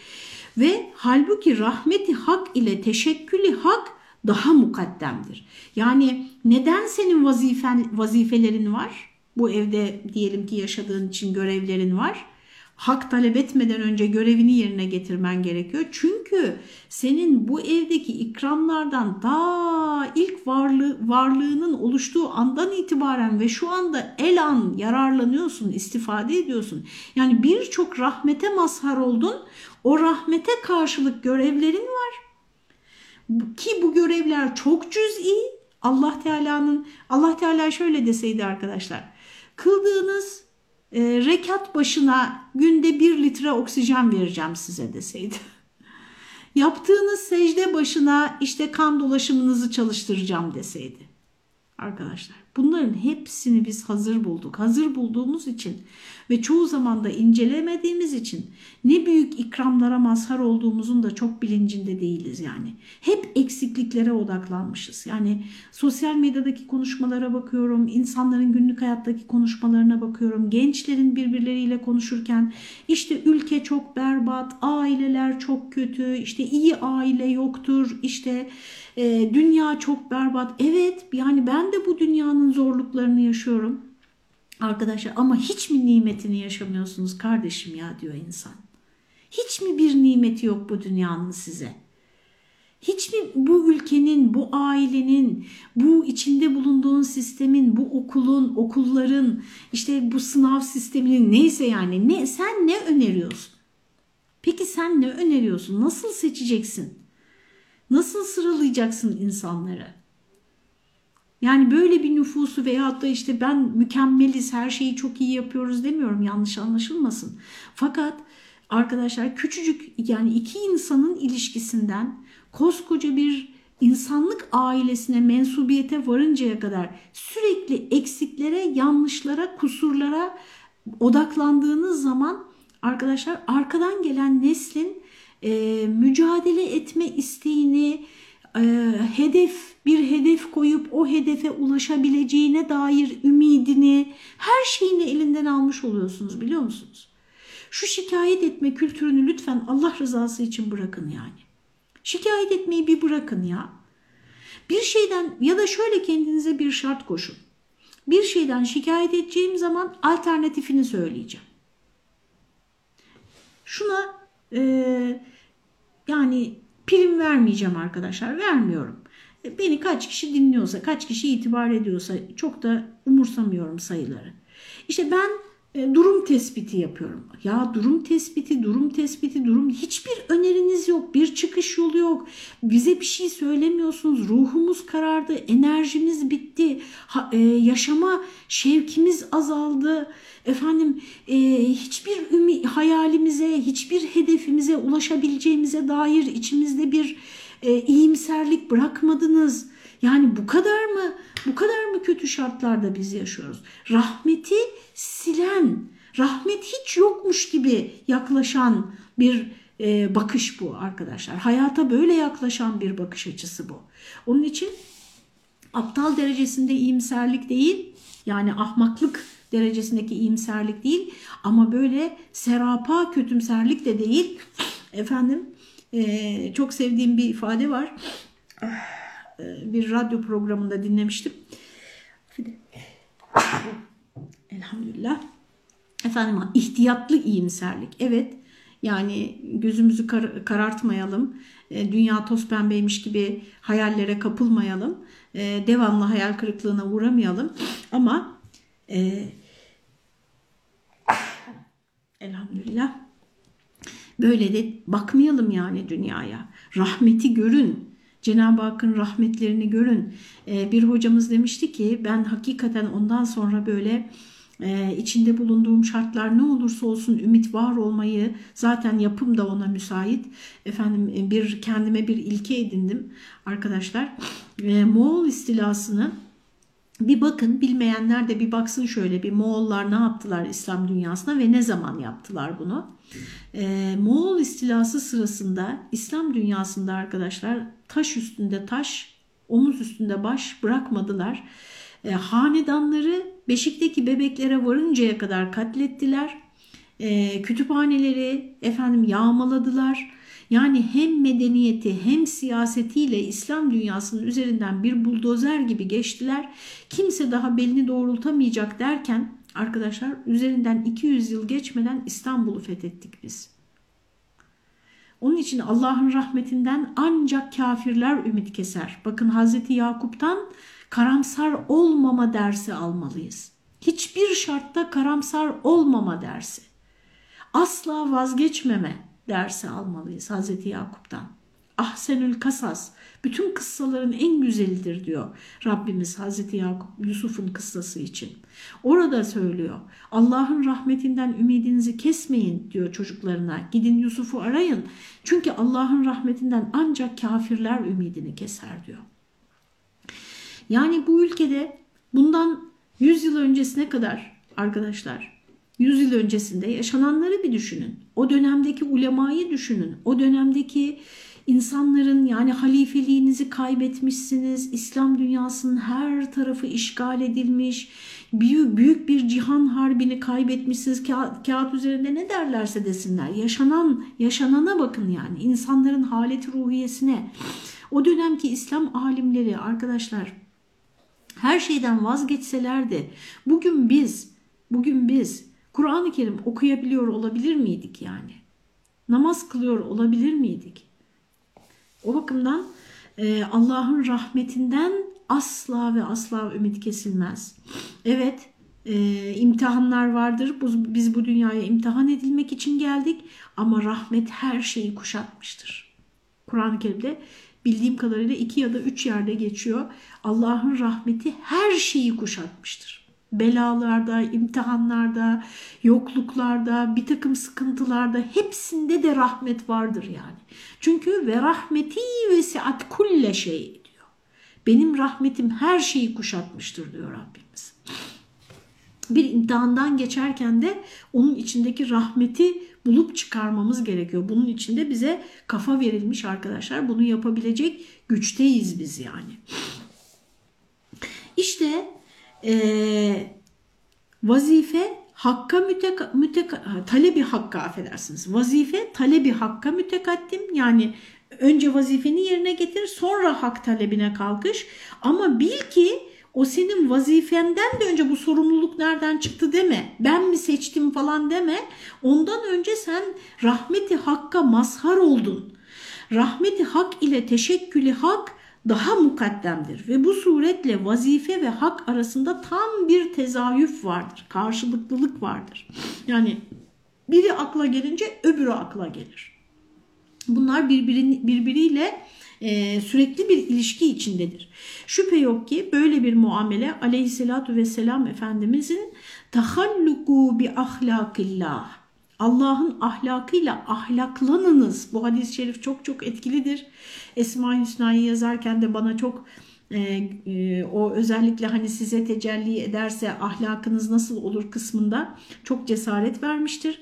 Ve halbuki rahmeti hak ile teşekkülü hak daha mukaddemdir. Yani neden senin vazifen, vazifelerin var? Bu evde diyelim ki yaşadığın için görevlerin var. Hak talep etmeden önce görevini yerine getirmen gerekiyor. Çünkü senin bu evdeki ikramlardan daha ilk varlığı, varlığının oluştuğu andan itibaren ve şu anda el an yararlanıyorsun, istifade ediyorsun. Yani birçok rahmete mazhar oldun. O rahmete karşılık görevlerin var ki bu görevler çok cüz'i. Allah Teala'nın Allah Teala şöyle deseydi arkadaşlar. Kıldığınız e, rekat başına günde bir litre oksijen vereceğim size deseydi. Yaptığınız secde başına işte kan dolaşımınızı çalıştıracağım deseydi. Arkadaşlar bunların hepsini biz hazır bulduk. Hazır bulduğumuz için ve çoğu zaman da incelemediğimiz için ne büyük ikramlara mazhar olduğumuzun da çok bilincinde değiliz yani. Hep eksikliklere odaklanmışız. Yani sosyal medyadaki konuşmalara bakıyorum, insanların günlük hayattaki konuşmalarına bakıyorum, gençlerin birbirleriyle konuşurken işte ülke çok berbat, aileler çok kötü, işte iyi aile yoktur, işte e, dünya çok berbat. Evet yani ben de bu dünyanın zorluklarını yaşıyorum. Arkadaşlar ama hiç mi nimetini yaşamıyorsunuz kardeşim ya diyor insan. Hiç mi bir nimeti yok bu dünyanın size? Hiç mi bu ülkenin, bu ailenin, bu içinde bulunduğun sistemin, bu okulun, okulların, işte bu sınav sisteminin neyse yani ne sen ne öneriyorsun? Peki sen ne öneriyorsun? Nasıl seçeceksin? Nasıl sıralayacaksın insanları? Yani böyle bir nüfusu veyahut da işte ben mükemmeliz her şeyi çok iyi yapıyoruz demiyorum yanlış anlaşılmasın. Fakat arkadaşlar küçücük yani iki insanın ilişkisinden koskoca bir insanlık ailesine mensubiyete varıncaya kadar sürekli eksiklere, yanlışlara, kusurlara odaklandığınız zaman arkadaşlar arkadan gelen neslin e, mücadele etme isteğini, e, hedef bir hedef koyup o hedefe ulaşabileceğine dair ümidini, her şeyini elinden almış oluyorsunuz biliyor musunuz? Şu şikayet etme kültürünü lütfen Allah rızası için bırakın yani. Şikayet etmeyi bir bırakın ya. Bir şeyden ya da şöyle kendinize bir şart koşun. Bir şeyden şikayet edeceğim zaman alternatifini söyleyeceğim. Şuna e, yani prim vermeyeceğim arkadaşlar. Vermiyorum. E, beni kaç kişi dinliyorsa, kaç kişi itibar ediyorsa çok da umursamıyorum sayıları. İşte ben durum tespiti yapıyorum. Ya durum tespiti, durum tespiti, durum hiçbir öneriniz yok, bir çıkış yolu yok. Bize bir şey söylemiyorsunuz. Ruhumuz karardı, enerjimiz bitti, ha, e, yaşama şevkimiz azaldı. Efendim e, hiçbir ümit, hayalimize, hiçbir hedefimize ulaşabileceğimize dair içimizde bir e, iyimserlik bırakmadınız. Yani bu kadar mı bu kadar mı kötü şartlarda biz yaşıyoruz? Rahmeti silen, rahmet hiç yokmuş gibi yaklaşan bir e, bakış bu arkadaşlar. Hayata böyle yaklaşan bir bakış açısı bu. Onun için aptal derecesinde iyimserlik değil, yani ahmaklık derecesindeki iyimserlik değil ama böyle serapa kötümserlik de değil. Efendim e, çok sevdiğim bir ifade var. E, bir radyo programında dinlemiştim. Elhamdülillah. Efendim ihtiyatlı iyimserlik. Evet yani gözümüzü kar karartmayalım. E, dünya toz pembeymiş gibi hayallere kapılmayalım. E, devamlı hayal kırıklığına uğramayalım. Ama e, elhamdülillah böyle de bakmayalım yani dünyaya. Rahmeti görün. Cenab-ı Hakk'ın rahmetlerini görün. Ee, bir hocamız demişti ki ben hakikaten ondan sonra böyle e, içinde bulunduğum şartlar ne olursa olsun ümit var olmayı zaten yapım da ona müsait. Efendim e, bir kendime bir ilke edindim arkadaşlar. E, Moğol istilasını bir bakın bilmeyenler de bir baksın şöyle bir Moğollar ne yaptılar İslam dünyasına ve ne zaman yaptılar bunu. Ee, Moğol istilası sırasında İslam dünyasında arkadaşlar taş üstünde taş, omuz üstünde baş bırakmadılar. Ee, hanedanları Beşik'teki bebeklere varıncaya kadar katlettiler. Ee, kütüphaneleri efendim yağmaladılar. Yani hem medeniyeti hem siyasetiyle İslam dünyasının üzerinden bir buldozer gibi geçtiler. Kimse daha belini doğrultamayacak derken arkadaşlar üzerinden 200 yıl geçmeden İstanbul'u fethettik biz. Onun için Allah'ın rahmetinden ancak kafirler ümit keser. Bakın Hazreti Yakup'tan karamsar olmama dersi almalıyız. Hiçbir şartta karamsar olmama dersi. Asla vazgeçmeme dersi almalıyız Hazreti Yakup'tan. Ahsenül kasas, bütün kıssaların en güzelidir diyor Rabbimiz Hazreti Yakup Yusuf'un kıssası için. Orada söylüyor Allah'ın rahmetinden ümidinizi kesmeyin diyor çocuklarına. Gidin Yusuf'u arayın çünkü Allah'ın rahmetinden ancak kafirler ümidini keser diyor. Yani bu ülkede bundan 100 yıl öncesine kadar arkadaşlar 100 yıl öncesinde yaşananları bir düşünün. O dönemdeki ulemayı düşünün. O dönemdeki insanların yani halifeliğinizi kaybetmişsiniz. İslam dünyasının her tarafı işgal edilmiş. Büyük, büyük bir cihan harbini kaybetmişsiniz. Kağıt, kağıt üzerinde ne derlerse desinler. Yaşanan, yaşanana bakın yani. insanların haleti ruhiyesine. O dönemki İslam alimleri arkadaşlar her şeyden vazgeçselerdi bugün biz bugün biz Kur'an-ı Kerim okuyabiliyor olabilir miydik yani? Namaz kılıyor olabilir miydik? O bakımdan e, Allah'ın rahmetinden asla ve asla ümit kesilmez. Evet e, imtihanlar vardır. Biz bu dünyaya imtihan edilmek için geldik ama rahmet her şeyi kuşatmıştır. Kur'an-ı Kerim'de bildiğim kadarıyla iki ya da üç yerde geçiyor. Allah'ın rahmeti her şeyi kuşatmıştır. Belalarda, imtihanlarda, yokluklarda, bir takım sıkıntılarda hepsinde de rahmet vardır yani. Çünkü ve rahmeti vesiat kulle şey diyor. Benim rahmetim her şeyi kuşatmıştır diyor Rabbimiz. Bir imtihandan geçerken de onun içindeki rahmeti bulup çıkarmamız gerekiyor. Bunun içinde bize kafa verilmiş arkadaşlar. Bunu yapabilecek güçteyiz biz yani. İşte e, vazife hakka müteka, müteka, talebi hakka affedersiniz. Vazife talebi hakka mütekaddim yani önce vazifeni yerine getir sonra hak talebine kalkış ama bil ki o senin vazifenden de önce bu sorumluluk nereden çıktı deme. Ben mi seçtim falan deme. Ondan önce sen rahmeti hakka mazhar oldun. Rahmeti hak ile teşekkülü hak daha mukaddemdir ve bu suretle vazife ve hak arasında tam bir tezayüf vardır, karşılıklılık vardır. Yani biri akla gelince öbürü akla gelir. Bunlar birbirini, birbiriyle e, sürekli bir ilişki içindedir. Şüphe yok ki böyle bir muamele aleyhissalatu vesselam Efendimizin tahalluku bi ahlakillah Allah'ın ahlakıyla ahlaklanınız. Bu hadis-i şerif çok çok etkilidir. Esma Hüsna'yı yazarken de bana çok e, e, o özellikle hani size tecelli ederse ahlakınız nasıl olur kısmında çok cesaret vermiştir.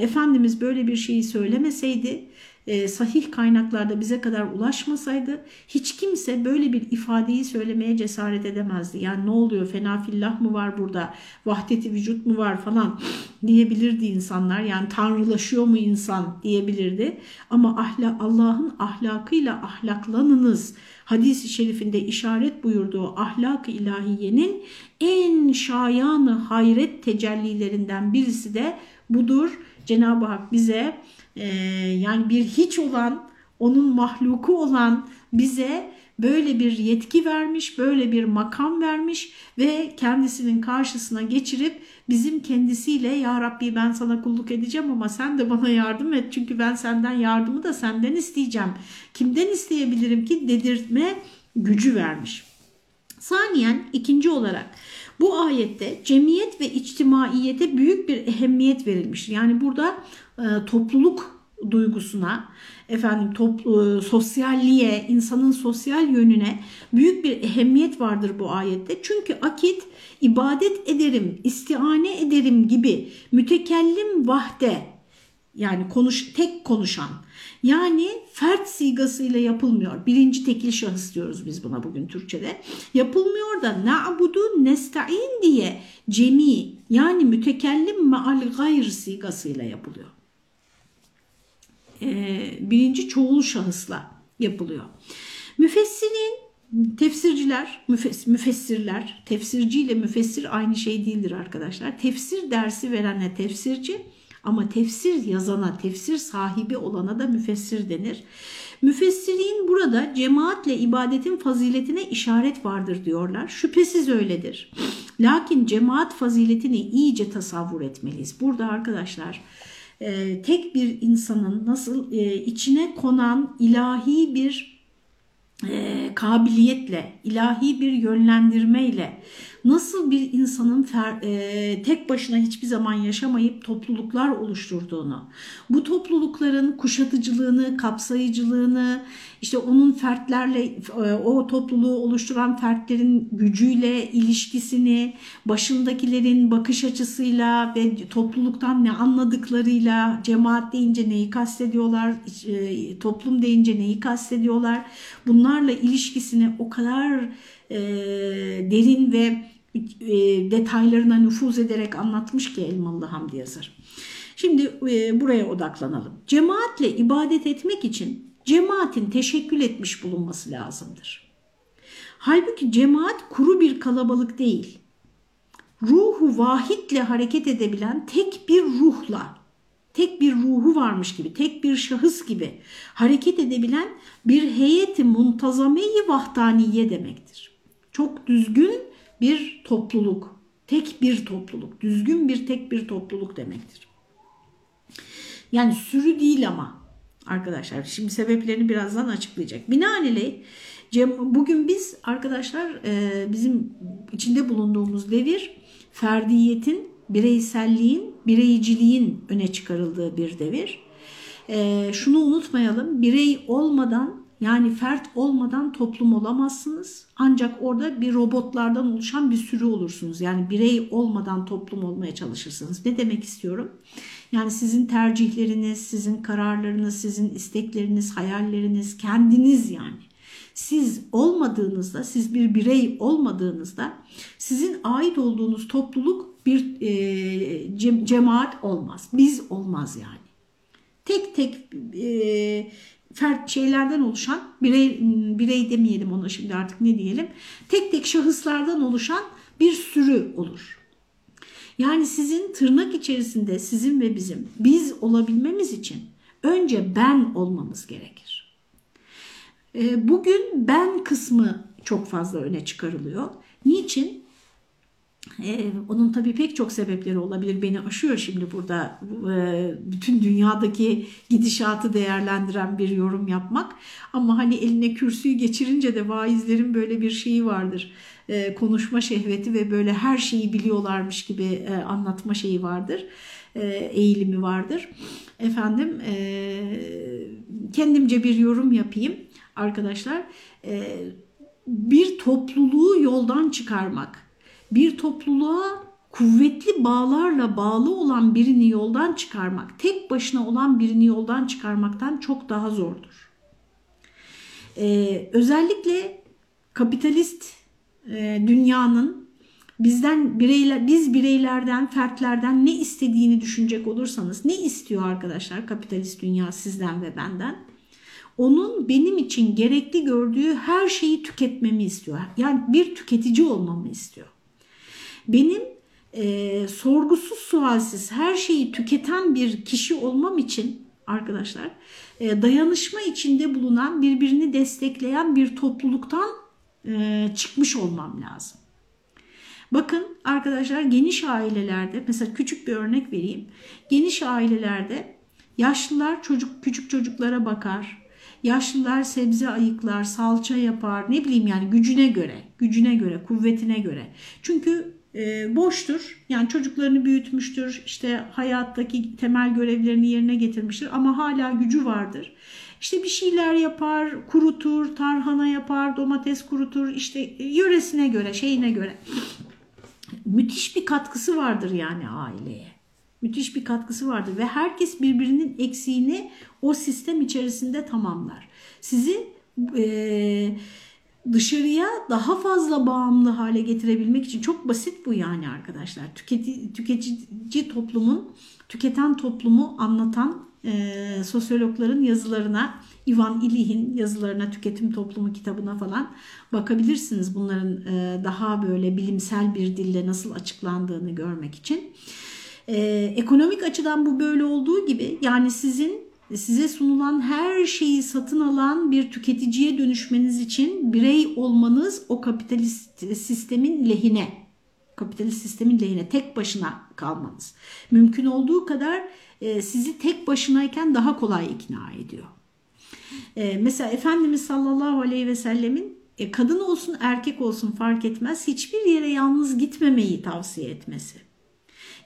Efendimiz böyle bir şeyi söylemeseydi e, sahih kaynaklarda bize kadar ulaşmasaydı hiç kimse böyle bir ifadeyi söylemeye cesaret edemezdi. Yani ne oluyor fenafillah mı var burada vahdeti vücut mu var falan diyebilirdi insanlar. Yani tanrılaşıyor mu insan diyebilirdi. Ama ahla, Allah'ın ahlakıyla ahlaklanınız hadisi şerifinde işaret buyurduğu ahlak-ı ilahiyenin en şayanı hayret tecellilerinden birisi de budur. Cenab-ı Hak bize e, yani bir hiç olan, onun mahluku olan bize böyle bir yetki vermiş, böyle bir makam vermiş ve kendisinin karşısına geçirip bizim kendisiyle ya Rabbi ben sana kulluk edeceğim ama sen de bana yardım et çünkü ben senden yardımı da senden isteyeceğim. Kimden isteyebilirim ki dedirtme gücü vermiş. Saniyen ikinci olarak bu ayette cemiyet ve içtimaiyete büyük bir ehemmiyet verilmiş. Yani burada e, topluluk duygusuna, efendim toplu, sosyalliğe, insanın sosyal yönüne büyük bir ehemmiyet vardır bu ayette. Çünkü akit ibadet ederim, istiane ederim gibi mütekellim vahde yani konuş, tek konuşan yani fert sigasıyla yapılmıyor. Birinci tekil şahıs diyoruz biz buna bugün Türkçe'de. Yapılmıyor da na'budu nesta'in diye cemi yani mütekellim me'al gayr sigasıyla yapılıyor. Ee, birinci çoğul şahısla yapılıyor. Müfessirin Tefsirciler, müfess müfessirler, tefsirci ile müfessir aynı şey değildir arkadaşlar. Tefsir dersi verenle tefsirci, ama tefsir yazana, tefsir sahibi olana da müfessir denir. Müfessirin burada cemaatle ibadetin faziletine işaret vardır diyorlar. Şüphesiz öyledir. Lakin cemaat faziletini iyice tasavvur etmeliyiz. Burada arkadaşlar e, tek bir insanın nasıl e, içine konan ilahi bir e, kabiliyetle, ilahi bir yönlendirmeyle nasıl bir insanın fer, e, tek başına hiçbir zaman yaşamayıp topluluklar oluşturduğunu, bu toplulukların kuşatıcılığını, kapsayıcılığını, işte onun fertlerle, e, o topluluğu oluşturan fertlerin gücüyle ilişkisini, başındakilerin bakış açısıyla ve topluluktan ne anladıklarıyla, cemaat deyince neyi kastediyorlar, e, toplum deyince neyi kastediyorlar, bunlarla ilişkisini o kadar e, derin ve e, detaylarına nüfuz ederek anlatmış ki Elmalı Hamdi yazar. Şimdi e, buraya odaklanalım. Cemaatle ibadet etmek için cemaatin teşekkül etmiş bulunması lazımdır. Halbuki cemaat kuru bir kalabalık değil. Ruhu vahitle hareket edebilen tek bir ruhla, tek bir ruhu varmış gibi, tek bir şahıs gibi hareket edebilen bir heyeti muntazameyi vahdaniye demektir. Çok düzgün bir topluluk, tek bir topluluk, düzgün bir tek bir topluluk demektir. Yani sürü değil ama arkadaşlar. Şimdi sebeplerini birazdan açıklayacak. Binaenaleyh bugün biz arkadaşlar e, bizim içinde bulunduğumuz devir ferdiyetin, bireyselliğin, bireyciliğin öne çıkarıldığı bir devir. E, şunu unutmayalım, birey olmadan yani fert olmadan toplum olamazsınız. Ancak orada bir robotlardan oluşan bir sürü olursunuz. Yani birey olmadan toplum olmaya çalışırsınız. Ne demek istiyorum? Yani sizin tercihleriniz, sizin kararlarınız, sizin istekleriniz, hayalleriniz, kendiniz yani. Siz olmadığınızda, siz bir birey olmadığınızda sizin ait olduğunuz topluluk bir e, cemaat olmaz. Biz olmaz yani. Tek tek e, fert şeylerden oluşan birey, birey demeyelim ona şimdi artık ne diyelim tek tek şahıslardan oluşan bir sürü olur. Yani sizin tırnak içerisinde sizin ve bizim biz olabilmemiz için önce ben olmamız gerekir. E, bugün ben kısmı çok fazla öne çıkarılıyor. Niçin? Ee, onun tabii pek çok sebepleri olabilir. Beni aşıyor şimdi burada e, bütün dünyadaki gidişatı değerlendiren bir yorum yapmak. Ama hani eline kürsüyü geçirince de vaizlerin böyle bir şeyi vardır. E, konuşma şehveti ve böyle her şeyi biliyorlarmış gibi e, anlatma şeyi vardır. E, eğilimi vardır. Efendim e, kendimce bir yorum yapayım arkadaşlar. E, bir topluluğu yoldan çıkarmak bir topluluğa kuvvetli bağlarla bağlı olan birini yoldan çıkarmak, tek başına olan birini yoldan çıkarmaktan çok daha zordur. Ee, özellikle kapitalist e, dünyanın bizden bireyler, biz bireylerden, fertlerden ne istediğini düşünecek olursanız, ne istiyor arkadaşlar kapitalist dünya sizden ve benden? Onun benim için gerekli gördüğü her şeyi tüketmemi istiyor. Yani bir tüketici olmamı istiyor benim e, sorgusuz sualsiz her şeyi tüketen bir kişi olmam için arkadaşlar e, dayanışma içinde bulunan birbirini destekleyen bir topluluktan e, çıkmış olmam lazım. Bakın arkadaşlar geniş ailelerde mesela küçük bir örnek vereyim. Geniş ailelerde yaşlılar çocuk küçük çocuklara bakar. Yaşlılar sebze ayıklar, salça yapar, ne bileyim yani gücüne göre, gücüne göre, kuvvetine göre. Çünkü e, boştur. Yani çocuklarını büyütmüştür, işte hayattaki temel görevlerini yerine getirmiştir ama hala gücü vardır. İşte bir şeyler yapar, kurutur, tarhana yapar, domates kurutur, işte yöresine göre, şeyine göre. Müthiş bir katkısı vardır yani aileye. Müthiş bir katkısı vardır ve herkes birbirinin eksiğini o sistem içerisinde tamamlar. Sizi e, dışarıya daha fazla bağımlı hale getirebilmek için çok basit bu yani arkadaşlar. Tüketici, tüketici toplumun, tüketen toplumu anlatan e, sosyologların yazılarına, Ivan Illich'in yazılarına, Tüketim Toplumu kitabına falan bakabilirsiniz. Bunların e, daha böyle bilimsel bir dille nasıl açıklandığını görmek için. E, ekonomik açıdan bu böyle olduğu gibi yani sizin size sunulan her şeyi satın alan bir tüketiciye dönüşmeniz için birey olmanız o kapitalist sistemin lehine. Kapitalist sistemin lehine tek başına kalmanız. Mümkün olduğu kadar e, sizi tek başınayken daha kolay ikna ediyor. E, mesela Efendimiz sallallahu aleyhi ve sellemin e, kadın olsun erkek olsun fark etmez hiçbir yere yalnız gitmemeyi tavsiye etmesi.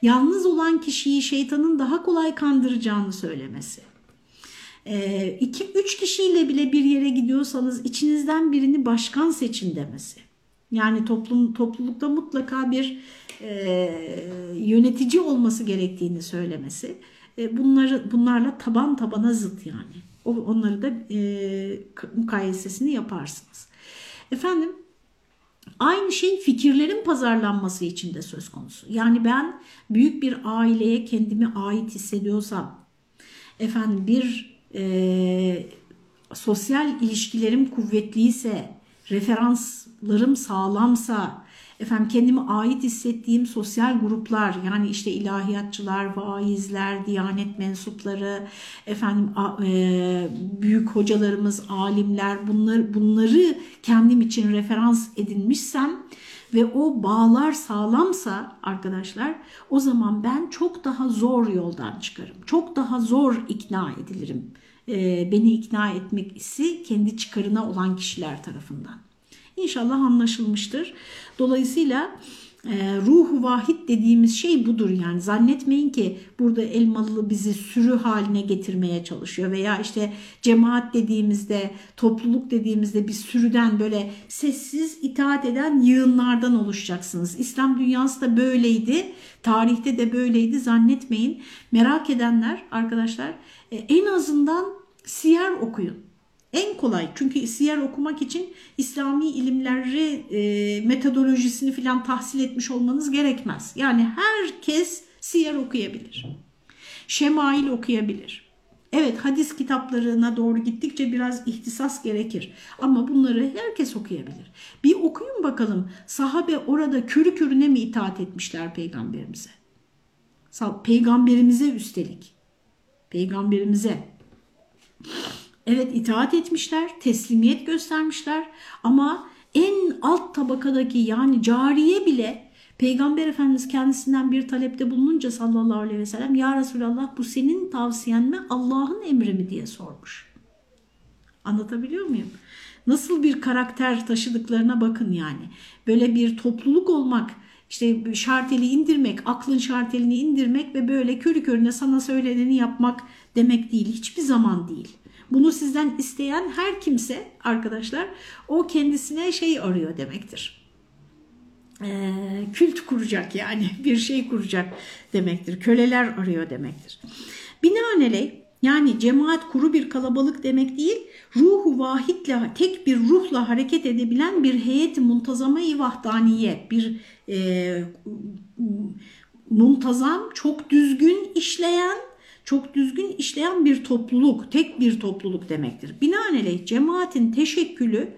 Yalnız olan kişiyi şeytanın daha kolay kandıracağını söylemesi e, iki, üç kişiyle bile bir yere gidiyorsanız içinizden birini başkan seçin demesi. Yani toplum toplulukta mutlaka bir e, yönetici olması gerektiğini söylemesi. E, bunları bunlarla taban tabana zıt yani. O, onları da e, mukayesesini yaparsınız. Efendim Aynı şey fikirlerin pazarlanması için de söz konusu. Yani ben büyük bir aileye kendimi ait hissediyorsam, efendim bir e, sosyal ilişkilerim kuvvetliyse, referanslarım sağlamsa, efendim kendime ait hissettiğim sosyal gruplar yani işte ilahiyatçılar, vaizler, diyanet mensupları, efendim e, büyük hocalarımız, alimler bunları bunları kendim için referans edinmişsem ve o bağlar sağlamsa arkadaşlar o zaman ben çok daha zor yoldan çıkarım. Çok daha zor ikna edilirim. E, beni ikna etmesi kendi çıkarına olan kişiler tarafından. İnşallah anlaşılmıştır. Dolayısıyla e, ruhu vahid dediğimiz şey budur yani zannetmeyin ki burada Elmalı bizi sürü haline getirmeye çalışıyor veya işte cemaat dediğimizde topluluk dediğimizde bir sürüden böyle sessiz itaat eden yığınlardan oluşacaksınız. İslam dünyası da böyleydi tarihte de böyleydi zannetmeyin merak edenler arkadaşlar e, en azından siyer okuyun. En kolay çünkü siyer okumak için İslami ilimleri e, metodolojisini filan tahsil etmiş olmanız gerekmez. Yani herkes siyer okuyabilir. Şemail okuyabilir. Evet hadis kitaplarına doğru gittikçe biraz ihtisas gerekir. Ama bunları herkes okuyabilir. Bir okuyun bakalım sahabe orada körü körüne mi itaat etmişler peygamberimize? Peygamberimize üstelik. Peygamberimize. Evet itaat etmişler, teslimiyet göstermişler ama en alt tabakadaki yani cariye bile Peygamber Efendimiz kendisinden bir talepte bulununca sallallahu aleyhi ve sellem ya Resulallah bu senin tavsiyen mi Allah'ın emri mi diye sormuş. Anlatabiliyor muyum? Nasıl bir karakter taşıdıklarına bakın yani. Böyle bir topluluk olmak, işte şarteli indirmek, aklın şartelini indirmek ve böyle körü körüne sana söyleneni yapmak demek değil. Hiçbir zaman değil. Bunu sizden isteyen her kimse arkadaşlar o kendisine şey arıyor demektir. Ee, kült kuracak yani bir şey kuracak demektir. Köleler arıyor demektir. Binaenaleyh yani cemaat kuru bir kalabalık demek değil, ruhu vahitle tek bir ruhla hareket edebilen bir heyet muntazama-i vahdaniye, bir e, muntazam, çok düzgün işleyen, çok düzgün işleyen bir topluluk, tek bir topluluk demektir. Binaenaleyh cemaatin teşekkülü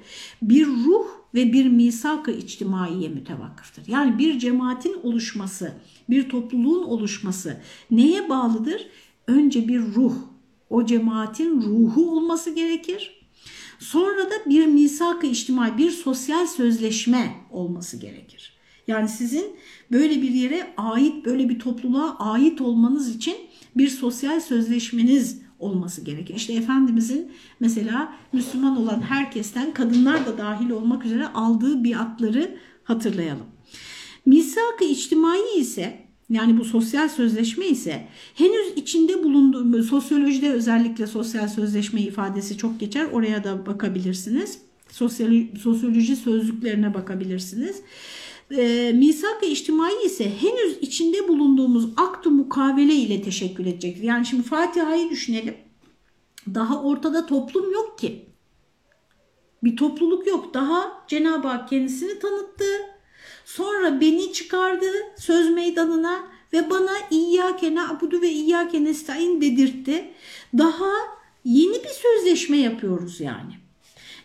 bir ruh ve bir misak-ı içtimaiye mütevakkıftır. Yani bir cemaatin oluşması, bir topluluğun oluşması neye bağlıdır? Önce bir ruh, o cemaatin ruhu olması gerekir. Sonra da bir misak-ı içtimai, bir sosyal sözleşme olması gerekir. Yani sizin böyle bir yere ait, böyle bir topluluğa ait olmanız için bir sosyal sözleşmeniz olması gerekir. İşte Efendimizin mesela Müslüman olan herkesten kadınlar da dahil olmak üzere aldığı biatları hatırlayalım. Misak-ı içtimai ise yani bu sosyal sözleşme ise henüz içinde bulunduğu sosyolojide özellikle sosyal sözleşme ifadesi çok geçer. Oraya da bakabilirsiniz. Sosyoloji, sosyoloji sözlüklerine bakabilirsiniz. E, misak-ı içtimai ise henüz içinde bulunduğumuz aktu mukavele ile teşekkül edecektir. Yani şimdi Fatiha'yı düşünelim. Daha ortada toplum yok ki. Bir topluluk yok. Daha Cenab-ı Hak kendisini tanıttı. Sonra beni çıkardı söz meydanına ve bana İyyâke na'budu ve İyyâke nesta'in dedirtti. Daha yeni bir sözleşme yapıyoruz yani.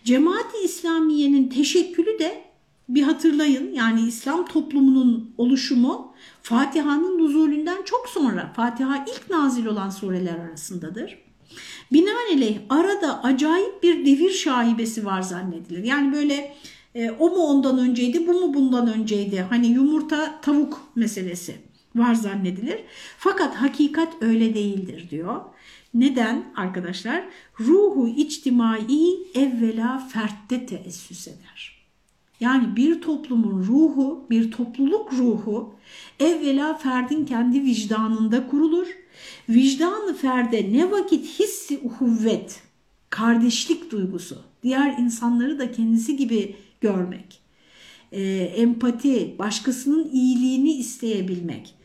Cemaat-i İslamiye'nin teşekkülü de bir hatırlayın yani İslam toplumunun oluşumu Fatiha'nın nuzulünden çok sonra Fatiha ilk nazil olan sureler arasındadır. Binaenaleyh arada acayip bir devir şahibesi var zannedilir. Yani böyle e, o mu ondan önceydi bu mu bundan önceydi hani yumurta tavuk meselesi var zannedilir. Fakat hakikat öyle değildir diyor. Neden arkadaşlar? Ruhu içtimai evvela fertte teessüs eder. Yani bir toplumun ruhu, bir topluluk ruhu evvela ferdin kendi vicdanında kurulur. Vicdanı ferde ne vakit hissi uhuvvet, kardeşlik duygusu, diğer insanları da kendisi gibi görmek, e, empati, başkasının iyiliğini isteyebilmek,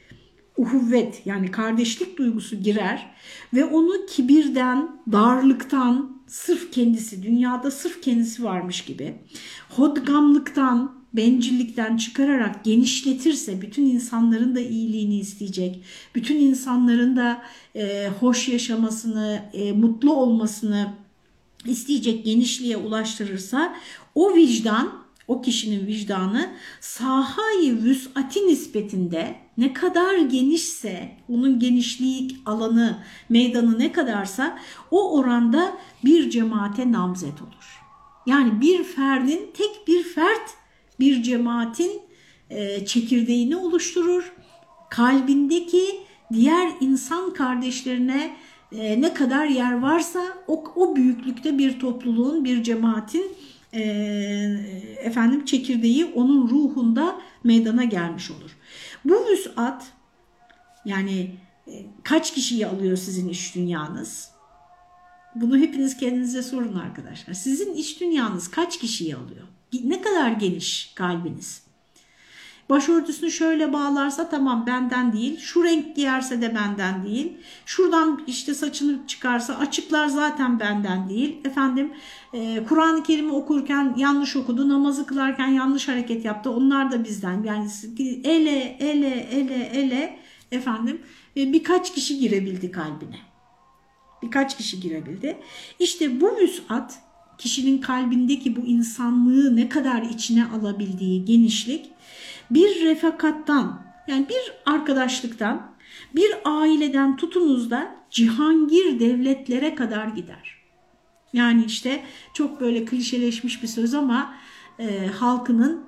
uhuvvet yani kardeşlik duygusu girer ve onu kibirden, darlıktan, sırf kendisi, dünyada sırf kendisi varmış gibi, hodgamlıktan, bencillikten çıkararak genişletirse bütün insanların da iyiliğini isteyecek, bütün insanların da e, hoş yaşamasını, e, mutlu olmasını isteyecek genişliğe ulaştırırsa o vicdan, o kişinin vicdanı sahayı vüs'ati nispetinde ne kadar genişse, onun genişliği alanı, meydanı ne kadarsa o oranda bir cemaate namzet olur. Yani bir ferdin, tek bir fert bir cemaatin e, çekirdeğini oluşturur. Kalbindeki diğer insan kardeşlerine e, ne kadar yer varsa o, o büyüklükte bir topluluğun, bir cemaatin e, efendim çekirdeği onun ruhunda meydana gelmiş olur. Bu vüsat yani e, kaç kişiyi alıyor sizin iş dünyanız? Bunu hepiniz kendinize sorun arkadaşlar. Sizin iş dünyanız kaç kişiyi alıyor? Ne kadar geniş kalbiniz? Başörtüsünü şöyle bağlarsa tamam benden değil. Şu renk giyerse de benden değil. Şuradan işte saçını çıkarsa açıklar zaten benden değil. Efendim e, Kur'an-ı Kerim'i okurken yanlış okudu. Namazı kılarken yanlış hareket yaptı. Onlar da bizden. Yani ele ele ele ele efendim e, birkaç kişi girebildi kalbine. Birkaç kişi girebildi. İşte bu müsat kişinin kalbindeki bu insanlığı ne kadar içine alabildiği genişlik bir refakattan yani bir arkadaşlıktan bir aileden tutunuz da cihangir devletlere kadar gider. Yani işte çok böyle klişeleşmiş bir söz ama e, halkının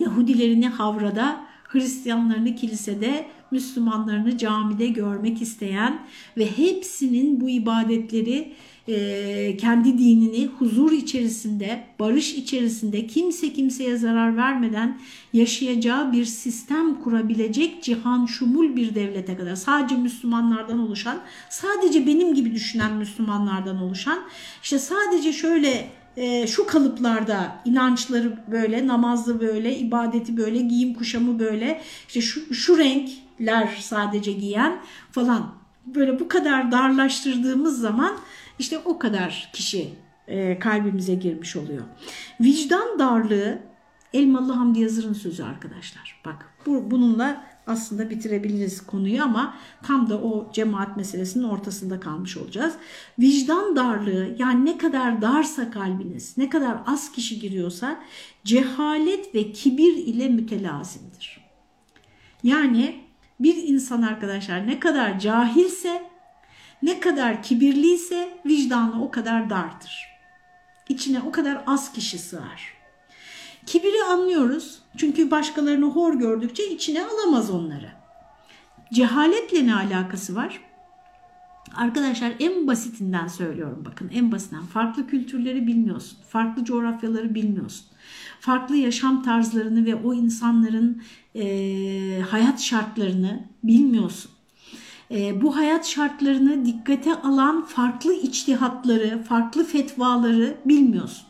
Yahudilerini havrada, Hristiyanlarını kilisede, Müslümanlarını camide görmek isteyen ve hepsinin bu ibadetleri e, kendi dinini huzur içerisinde, barış içerisinde kimse kimseye zarar vermeden yaşayacağı bir sistem kurabilecek cihan şumul bir devlete kadar sadece Müslümanlardan oluşan, sadece benim gibi düşünen Müslümanlardan oluşan, işte sadece şöyle e, şu kalıplarda inançları böyle, namazı böyle, ibadeti böyle, giyim kuşamı böyle, işte şu, şu renkler sadece giyen falan böyle bu kadar darlaştırdığımız zaman işte o kadar kişi e, kalbimize girmiş oluyor. Vicdan darlığı Elmalı Hamdi Yazır'ın sözü arkadaşlar. Bak bu, bununla aslında bitirebiliriz konuyu ama tam da o cemaat meselesinin ortasında kalmış olacağız. Vicdan darlığı yani ne kadar darsa kalbiniz, ne kadar az kişi giriyorsa cehalet ve kibir ile mütelazimdir. Yani bir insan arkadaşlar ne kadar cahilse, ne kadar kibirliyse vicdanı o kadar dardır. İçine o kadar az kişi sığar. Kibiri anlıyoruz çünkü başkalarını hor gördükçe içine alamaz onları. Cehaletle ne alakası var? Arkadaşlar en basitinden söylüyorum bakın en basitinden farklı kültürleri bilmiyorsun, farklı coğrafyaları bilmiyorsun, farklı yaşam tarzlarını ve o insanların e, hayat şartlarını bilmiyorsun. E, bu hayat şartlarını dikkate alan farklı içtihatları, farklı fetvaları bilmiyorsun.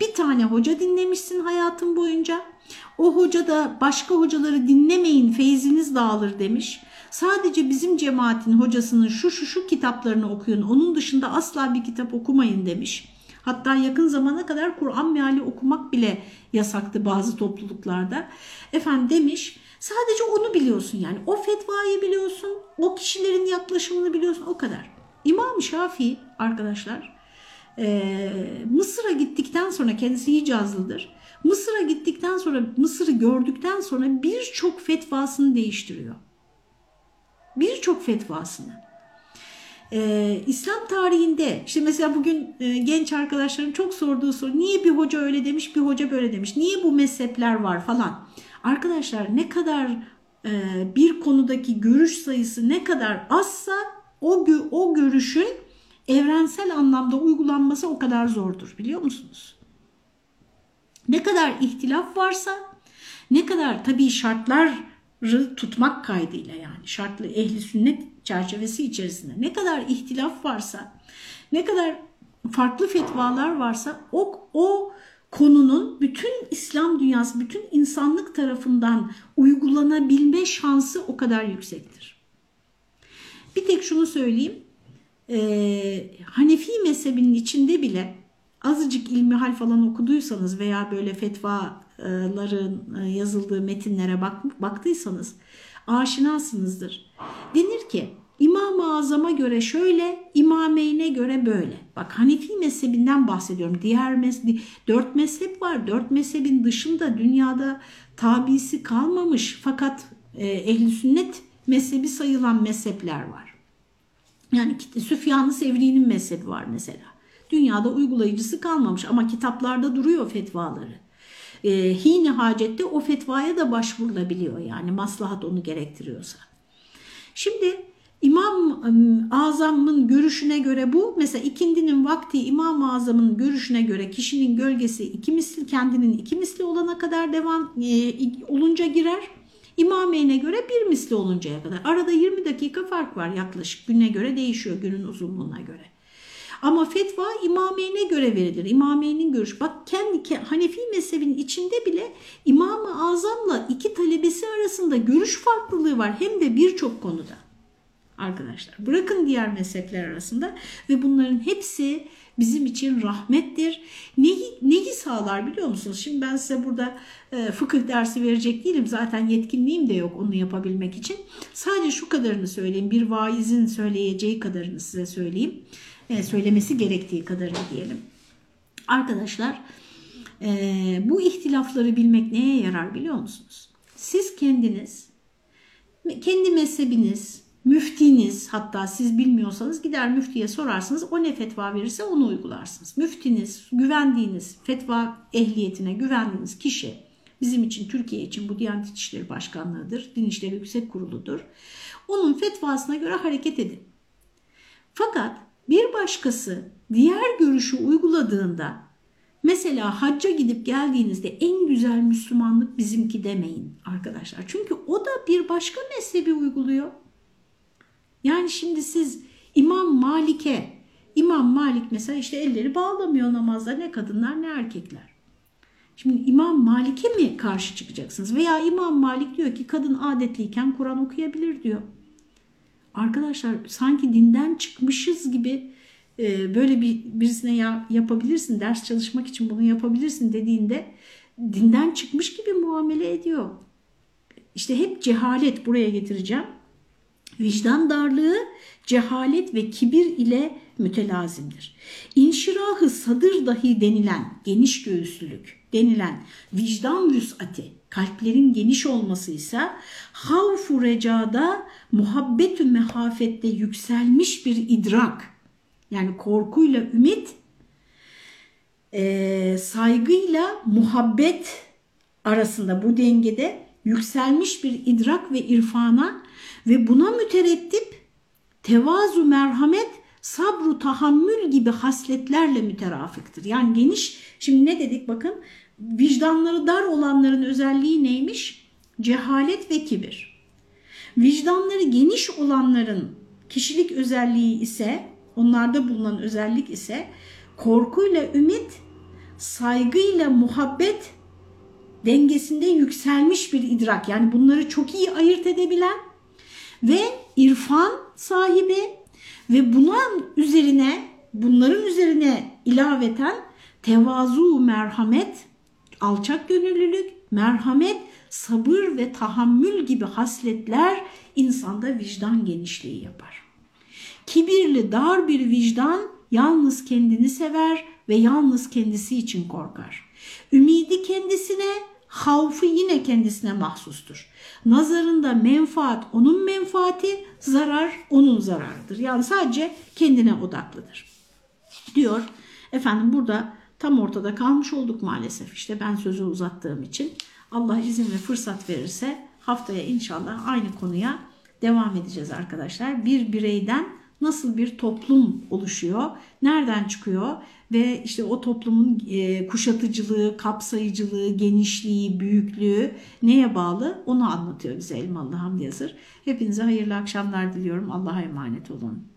Bir tane hoca dinlemişsin hayatın boyunca. O hoca da başka hocaları dinlemeyin feyziniz dağılır demiş. Sadece bizim cemaatin hocasının şu şu şu kitaplarını okuyun. Onun dışında asla bir kitap okumayın demiş. Hatta yakın zamana kadar Kur'an meali okumak bile yasaktı bazı topluluklarda. Efendim demiş sadece onu biliyorsun yani o fetvayı biliyorsun o kişilerin yaklaşımını biliyorsun o kadar. İmam Şafii arkadaşlar e, Mısır'a gittikten sonra kendisi Hicazlıdır. Mısır'a gittikten sonra Mısır'ı gördükten sonra birçok fetvasını değiştiriyor. Birçok fetvasını. Ee, İslam tarihinde işte mesela bugün e, genç arkadaşların çok sorduğu soru niye bir hoca öyle demiş bir hoca böyle demiş niye bu mezhepler var falan. Arkadaşlar ne kadar e, bir konudaki görüş sayısı ne kadar azsa o, o görüşün evrensel anlamda uygulanması o kadar zordur biliyor musunuz? Ne kadar ihtilaf varsa ne kadar tabii şartları tutmak kaydıyla yani. Şartlı ehli sünnet çerçevesi içerisinde. Ne kadar ihtilaf varsa ne kadar farklı fetvalar varsa o, o konunun bütün İslam dünyası, bütün insanlık tarafından uygulanabilme şansı o kadar yüksektir. Bir tek şunu söyleyeyim, e, Hanefi mezhebinin içinde bile azıcık ilmihal falan okuduysanız veya böyle fetvaların e, yazıldığı metinlere bak, baktıysanız aşinasınızdır. Denir ki İmam-ı Azam'a göre şöyle, İmameyn'e göre böyle. Bak Hanefi mezhebinden bahsediyorum. Diğer mezhep, dört mezhep var. Dört mezhebin dışında dünyada tabisi kalmamış fakat e, ehli sünnet mezhebi sayılan mezhepler var. Yani Süfyan-ı Sevri'nin mezhebi var mesela. Dünyada uygulayıcısı kalmamış ama kitaplarda duruyor fetvaları. E, hine hacette o fetvaya da başvurulabiliyor yani maslahat onu gerektiriyorsa. Şimdi İmam Azam'ın görüşüne göre bu. Mesela ikindinin vakti İmam Azam'ın görüşüne göre kişinin gölgesi iki misli kendinin iki misli olana kadar devam e, olunca girer. İmameyn'e göre bir misli oluncaya kadar. Arada 20 dakika fark var yaklaşık. Güne göre değişiyor günün uzunluğuna göre. Ama fetva İmameyn'e göre verilir. İmameyn'in görüş. Bak kendi Hanefi mezhebinin içinde bile İmam-ı Azam'la iki talebesi arasında görüş farklılığı var. Hem de birçok konuda arkadaşlar. Bırakın diğer mezhepler arasında ve bunların hepsi bizim için rahmettir. Neyi, neyi sağlar biliyor musunuz? Şimdi ben size burada e, fıkıh dersi verecek değilim. Zaten yetkinliğim de yok onu yapabilmek için. Sadece şu kadarını söyleyeyim. Bir vaizin söyleyeceği kadarını size söyleyeyim. E, söylemesi gerektiği kadarını diyelim. Arkadaşlar e, bu ihtilafları bilmek neye yarar biliyor musunuz? Siz kendiniz, kendi mezhebiniz, müftiniz hatta siz bilmiyorsanız gider müftiye sorarsınız o ne fetva verirse onu uygularsınız. Müftiniz, güvendiğiniz, fetva ehliyetine güvendiğiniz kişi bizim için Türkiye için bu Diyanet İşleri Başkanlığı'dır, Din İşleri Yüksek Kurulu'dur. Onun fetvasına göre hareket edin. Fakat bir başkası diğer görüşü uyguladığında mesela hacca gidip geldiğinizde en güzel Müslümanlık bizimki demeyin arkadaşlar. Çünkü o da bir başka mezhebi uyguluyor. Yani şimdi siz İmam Malik'e, İmam Malik mesela işte elleri bağlamıyor namazda ne kadınlar ne erkekler. Şimdi İmam Malik'e mi karşı çıkacaksınız? Veya İmam Malik diyor ki kadın adetliyken Kur'an okuyabilir diyor. Arkadaşlar sanki dinden çıkmışız gibi e, böyle bir birisine ya, yapabilirsin, ders çalışmak için bunu yapabilirsin dediğinde dinden çıkmış gibi muamele ediyor. İşte hep cehalet buraya getireceğim. Vicdan darlığı cehalet ve kibir ile mütelazimdir. İnşirahı sadır dahi denilen geniş göğüslülük denilen vicdan vüsati kalplerin geniş olması ise havfu recada muhabbetü mehafette yükselmiş bir idrak yani korkuyla ümit e, saygıyla muhabbet arasında bu dengede yükselmiş bir idrak ve irfana ve buna müterettip tevazu merhamet sabru tahammül gibi hasletlerle müterafiktir. Yani geniş şimdi ne dedik bakın vicdanları dar olanların özelliği neymiş? Cehalet ve kibir. Vicdanları geniş olanların kişilik özelliği ise onlarda bulunan özellik ise korkuyla ümit, saygıyla muhabbet dengesinde yükselmiş bir idrak. Yani bunları çok iyi ayırt edebilen ve irfan sahibi ve bunun üzerine bunların üzerine ilaveten tevazu merhamet, alçak gönüllülük, merhamet, sabır ve tahammül gibi hasletler insanda vicdan genişliği yapar. Kibirli dar bir vicdan yalnız kendini sever ve yalnız kendisi için korkar. Ümidi kendisine, havfı yine kendisine mahsustur. Nazarında menfaat onun menfaati, zarar onun zararıdır. Yani sadece kendine odaklıdır. Diyor efendim burada tam ortada kalmış olduk maalesef. İşte ben sözü uzattığım için Allah izin ve fırsat verirse haftaya inşallah aynı konuya devam edeceğiz arkadaşlar. Bir bireyden nasıl bir toplum oluşuyor, nereden çıkıyor ve işte o toplumun e, kuşatıcılığı, kapsayıcılığı, genişliği, büyüklüğü neye bağlı onu anlatıyor bize Elmalı Hamdi Yazır. Hepinize hayırlı akşamlar diliyorum. Allah'a emanet olun.